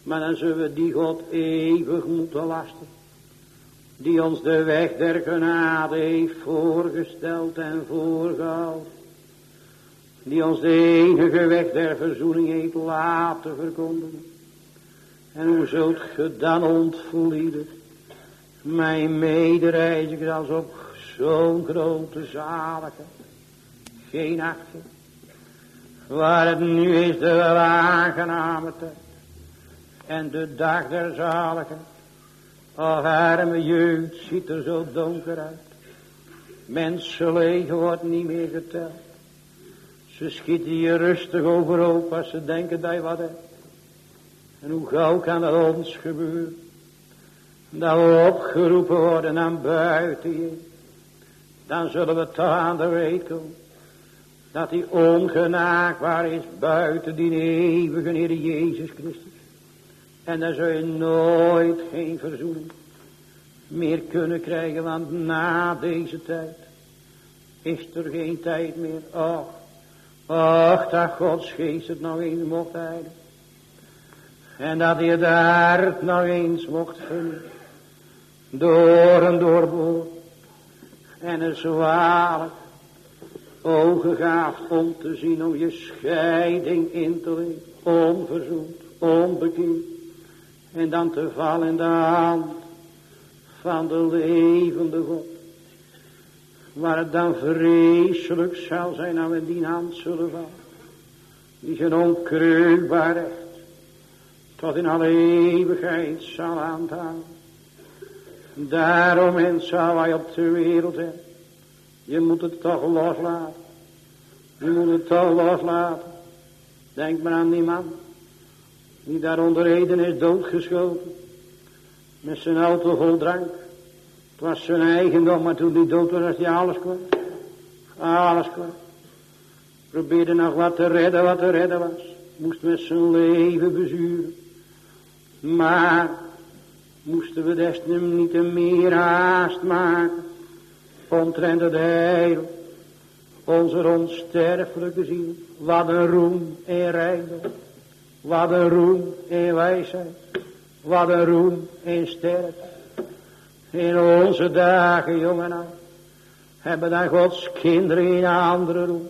Maar dan zullen we die God eeuwig moeten lasten. Die ons de weg der genade heeft voorgesteld en voorgehouden. Die ons de enige weg der verzoening heeft laten verkondigen. En hoe zult ge dan ontvoelen? Mijn medereizigers als op zo'n grote zalige. Geen achtje. Waar het nu is de aangename tijd. En de dag der zalige. Ach, arme jeugd ziet er zo donker uit. Mensenleven wordt niet meer geteld. Ze schieten hier rustig overhoop als ze denken dat je wat hebt. En hoe gauw kan het ons gebeuren? Dat we opgeroepen worden aan buiten Dan zullen we toch aan de. Dat hij ongenaakbaar is buiten die eeuwige Heer Jezus Christus. En dan zul je nooit geen verzoening meer kunnen krijgen. Want na deze tijd is er geen tijd meer. Och, och dat Gods geest het nog eens mocht heiden. En dat hij het hart nog eens mocht vullen. Door en door En een ogen gaf om te zien om je scheiding in te leven. Onverzoend, onbekeerd. En dan te vallen in de hand van de levende God. Waar het dan vreselijk zal zijn als we in die hand zullen vallen. Die zijn onkreukbaar recht tot in alle eeuwigheid zal aanhouden. Daarom en zal hij op de wereld zijn. Je moet het toch loslaten. Je moet het toch loslaten. Denk maar aan die man. Die daar onder Eden is doodgeschoten. Met zijn auto vol drank. Het was zijn eigendom, maar toen hij dood was, was hij alles kwijt. Alles kwijt. Probeerde nog wat te redden, wat te redden was. Moest met zijn leven bezuren. Maar moesten we des niet meer haast maken. Omtrent het heil. Onze onsterfelijke ziel. Wat een roem en rijkdom. Wat een roem en wijsheid. Wat een roem en sterkte. In onze dagen, jongen, hebben dan Gods kinderen geen andere roem.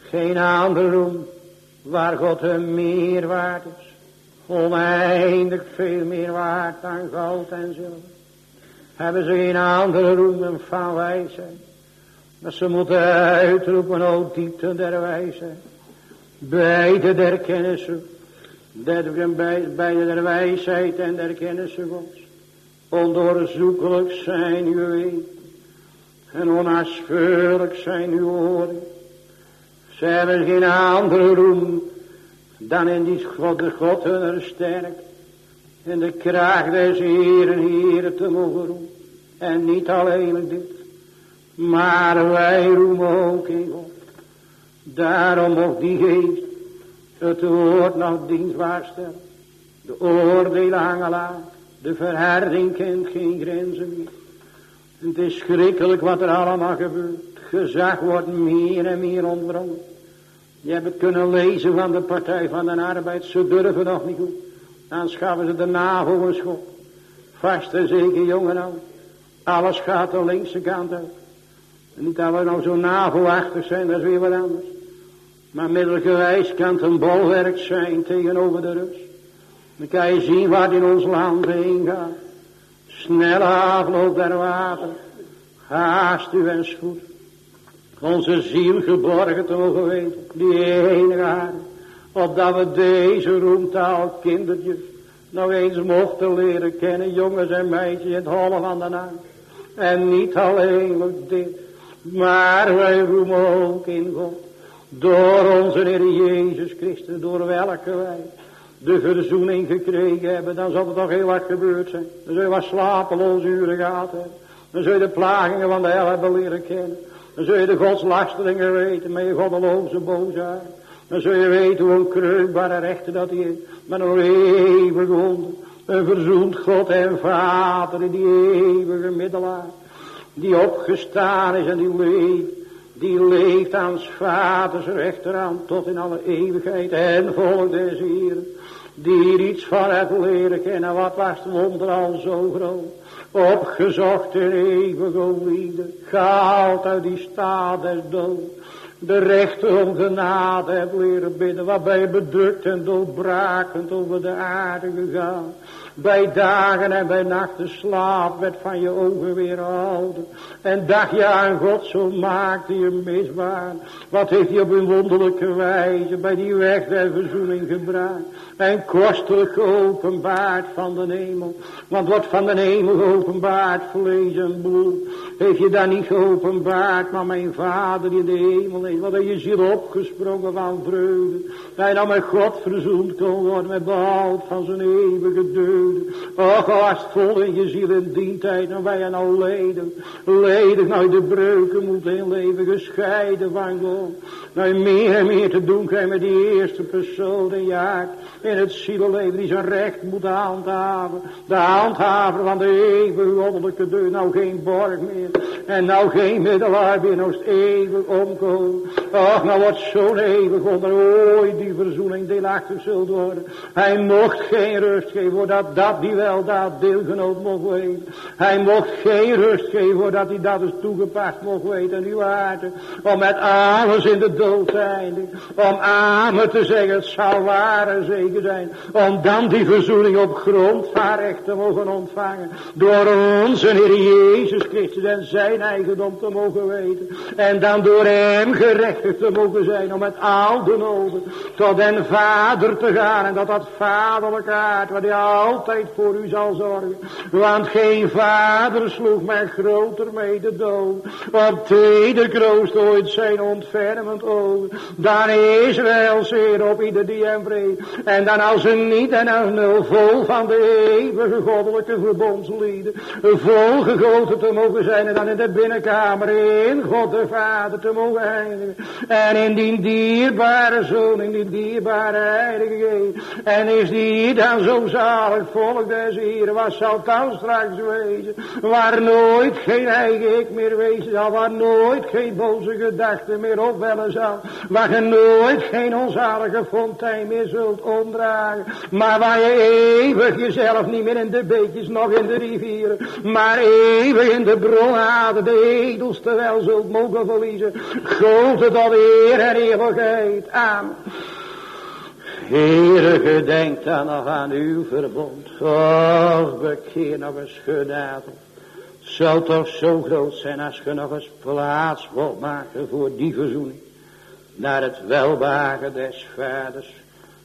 Geen andere roem waar God een meer waard is. Oneindig veel meer waard dan goud en zilver. Hebben ze geen andere roem van wijsheid. Dat ze moeten uitroepen, o diepte der wijsheid. Beide der kennis, beide der wijsheid en der kennis gods. Ondoorzoekelijk zijn uw weten. En onafspeurlijk zijn uw oren. Ze hebben geen andere roem dan in die God, de God hunner sterk. En de kracht des Heeren, Heeren te mogen roemen. En niet alleen dit. Maar wij roemen ook in God. Daarom mocht die geest het woord nog dienstbaar stellen. De laat. De verharding kent geen grenzen meer. Het is schrikkelijk wat er allemaal gebeurt. Gezag wordt meer en meer ontbrongen. Je hebt het kunnen lezen van de Partij van de Arbeid. Ze durven nog niet goed. Dan schaffen ze de NAVO een schop. Vast en zeker, jongen nou. Alles gaat de linkse kant uit. En niet dat we nou zo NAVO-achtig zijn, dat is weer wat anders. Maar middelgewijs kan het een bolwerk zijn tegenover de Rus. Dan kan je zien waar in ons land heen gaat. Snelle afloop der water. Haast u en spoed onze ziel geborgen te mogen die enige aarde, opdat we deze roemtaal kindertjes nog eens mochten leren kennen, jongens en meisjes in het hollen van de naam. En niet alleen dit, maar wij roemen ook in God, door onze Heer Jezus Christus, door welke wij de verzoening gekregen hebben, dan zal het toch heel wat gebeurd zijn. Dan zul je wat slapeloze uren gehad hebben. Dan zul je de plagingen van de hel hebben leren kennen. Dan zul je de godslasteringen weten met je goddeloze boosheid. Dan zul je weten hoe kreukbare dat hij is. Maar eeuwig onder. Een verzoend God en Vader, die eeuwige middelaar. Die opgestaan is en die leeft. Die leeft aan vaders rechterhand tot in alle eeuwigheid en volgt des hier. Die hier iets van het leren kennen, wat was het wonder al zo groot. Opgezocht in eeuwige liefde, gehaald uit die staat des dood de rechter om genade hebt leren bidden, waarbij je bedrukt en doodbrakend over de aarde gegaan. Bij dagen en bij nachten slaap werd van je ogen weer houden. En dacht je aan God, zo maakte je misbaar. Wat heeft hij op een wonderlijke wijze bij die weg der verzoening gebracht. En kostelijk geopenbaard van de hemel. Want wat van de hemel geopenbaard, vlees en bloed. Heeft je daar niet geopenbaard, maar mijn vader die in de hemel is. Wat heeft je ziel opgesprongen van vreugde. Dat je dan met God verzoend kon worden met behoud van zijn eeuwige deugden. Och, als vol in je ziel in dientijd, dan ben je nou ledig. Ledig nou de breuken moet in leven gescheiden van God. Nou meer en meer te doen krijgen met die eerste persoon je hart in het zieleleven die zijn recht moet handhaven. De handhaver van de eeuwige deur. Nou geen borg meer. En nou geen middelaar meer. Nou is het eeuwig omkomen. Och, nou wordt zo'n eeuwig onder ooit die verzoening deelachtig zult worden. Hij mocht geen rust geven voordat dat die wel dat deelgenoot mocht weten. Hij mocht geen rust geven voordat hij dat is toegepast mocht weten. En uw harten. Om met alles in de Om amen te zeggen. Het zal waar zeker zijn. Om dan die verzoening op grond van recht te mogen ontvangen. Door onze Heer Jezus Christus en zijn eigendom te mogen weten. En dan door hem gerechtigd te mogen zijn. Om met al de noden tot den Vader te gaan. En dat dat vaderlijke hart wat hij altijd voor u zal zorgen. Want geen vader sloeg mij groter mee de dood. Op tweede kroost ooit zijn ontfermend Dan Israël zeer op ieder die hem. En dan als een niet en als nul, vol van de eeuwige goddelijke verbondslieden, vol gegoten te mogen zijn en dan in de binnenkamer in God de Vader te mogen eindigen. En in die dierbare Zoon, in die dierbare Heilige Geest. En is die dan zo zalig volk des Heren, wat zal dan straks wezen? Waar nooit geen eigen ik meer wezen zal, waar nooit geen boze gedachten meer opwellen zal, waar nooit geen onzalige fontein meer zult omdraaien maar waar je eeuwig jezelf niet meer in de beekjes, nog in de rivieren. Maar eeuwig in de bronaden de edelste wel zult mogen verliezen. Grote tot eer en eeuwigheid. Amen. Heere, gedenk dan nog aan uw verbond. Och, bekeer nog eens genade. Zou toch zo groot zijn als je nog eens plaats wilt maken voor die verzoening. Naar het welwagen des vaders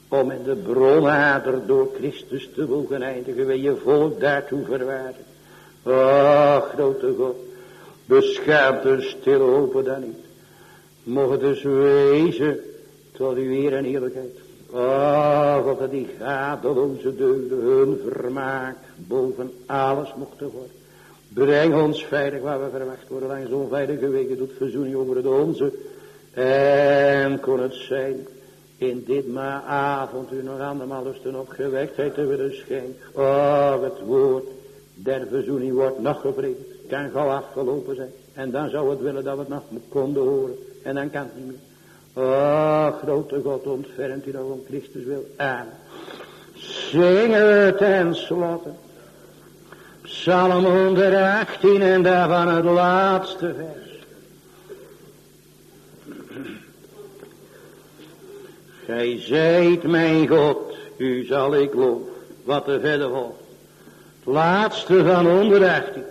om in de bronader door Christus te mogen eindigen, wil je volk daartoe verwaarden. Ach, grote God, beschermt een stil open dan niet. Mocht dus wezen tot uw eer en eerlijkheid. Ach, God, dat die gadeloze deugden hun vermaak boven alles mochten worden. Breng ons veilig waar we verwacht worden langs onveilige wegen, doet verzoening over het onze. En kon het zijn in dit maar u nog andermaal lusten opgewektheid te willen schenken. Oh, het woord der verzoening wordt nog gepredikt. Kan gauw afgelopen zijn. En dan zou het willen dat we het nog konden horen. En dan kan het niet meer. Oh, grote God, ontfermt u nog om Christus wil. aan. Zing het ten slotte. Psalm 118 en daarvan het laatste vers. Gij zijt mijn God, u zal ik loven. Wat er verder volgt. Het laatste van 118.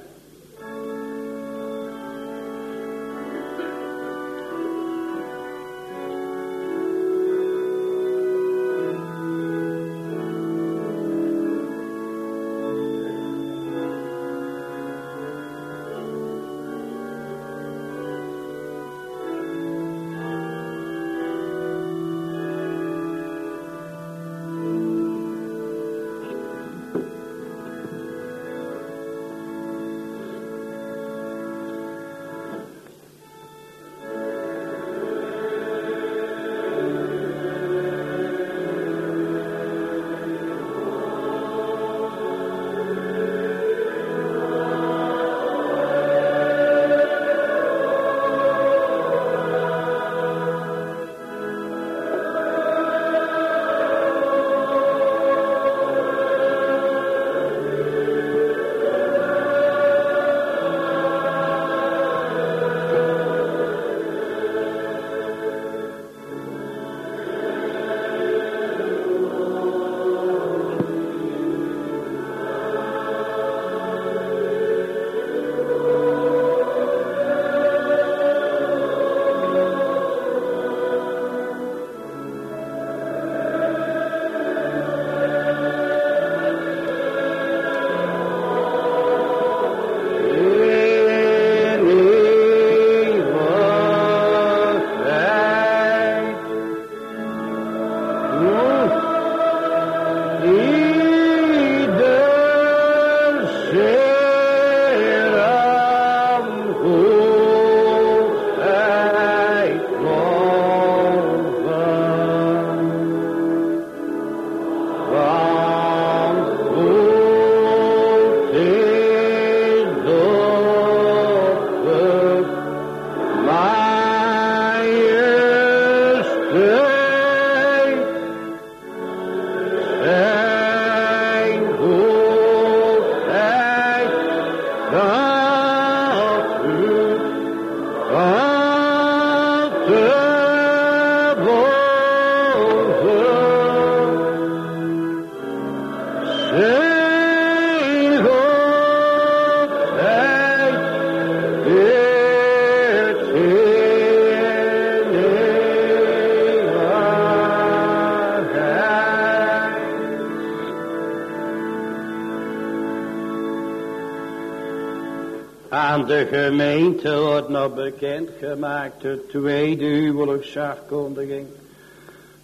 De gemeente wordt nog bekendgemaakt de tweede huwelijksafkondiging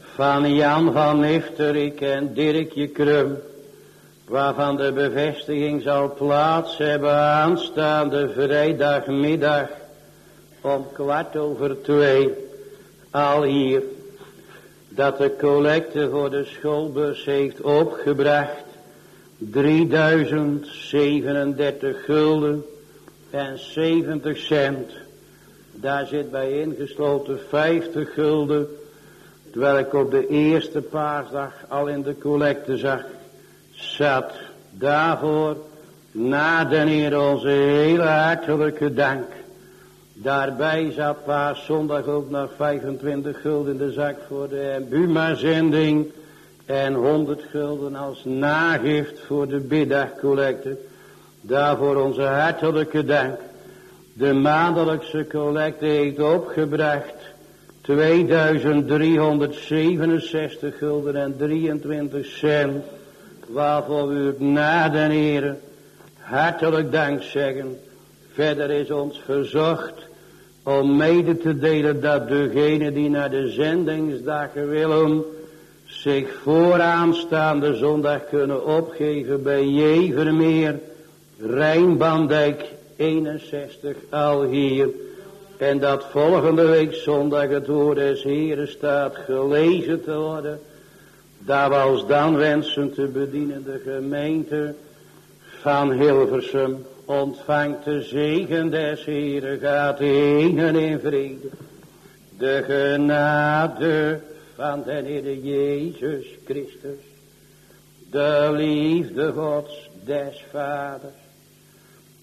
van Jan van Nifterik en Dirkje Krum, waarvan de bevestiging zal plaats hebben aanstaande vrijdagmiddag om kwart over twee, al hier, dat de collecte voor de schoolbus heeft opgebracht 3037 gulden en 70 cent. Daar zit bij ingesloten 50 gulden. Terwijl ik op de eerste paasdag al in de collecte zag. Zat daarvoor na den Heer onze hele hartelijke dank. Daarbij zat paaszondag ook nog 25 gulden in de zak voor de Buma-zending. En 100 gulden als nagift voor de biddagcollecte. Daarvoor onze hartelijke dank. De maandelijkse collecte heeft opgebracht 2367 gulden en 23 cent. Waarvoor we het na den Heer hartelijk dank zeggen. Verder is ons verzocht om mede te delen dat degene die naar de zendingsdagen willen zich vooraanstaande zondag kunnen opgeven bij Jevermeer Rijnbandijk 61 al hier. En dat volgende week zondag het woord des Heren staat gelezen te worden. Daar we dan wensen te bedienen de gemeente van Hilversum. Ontvangt de zegen des Heren, gaat heen en in vrede. De genade van de Heer Jezus Christus. De liefde Gods des Vaders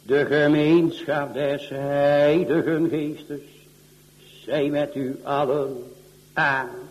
de gemeenschap des heiligen geestes zij met u allen aan.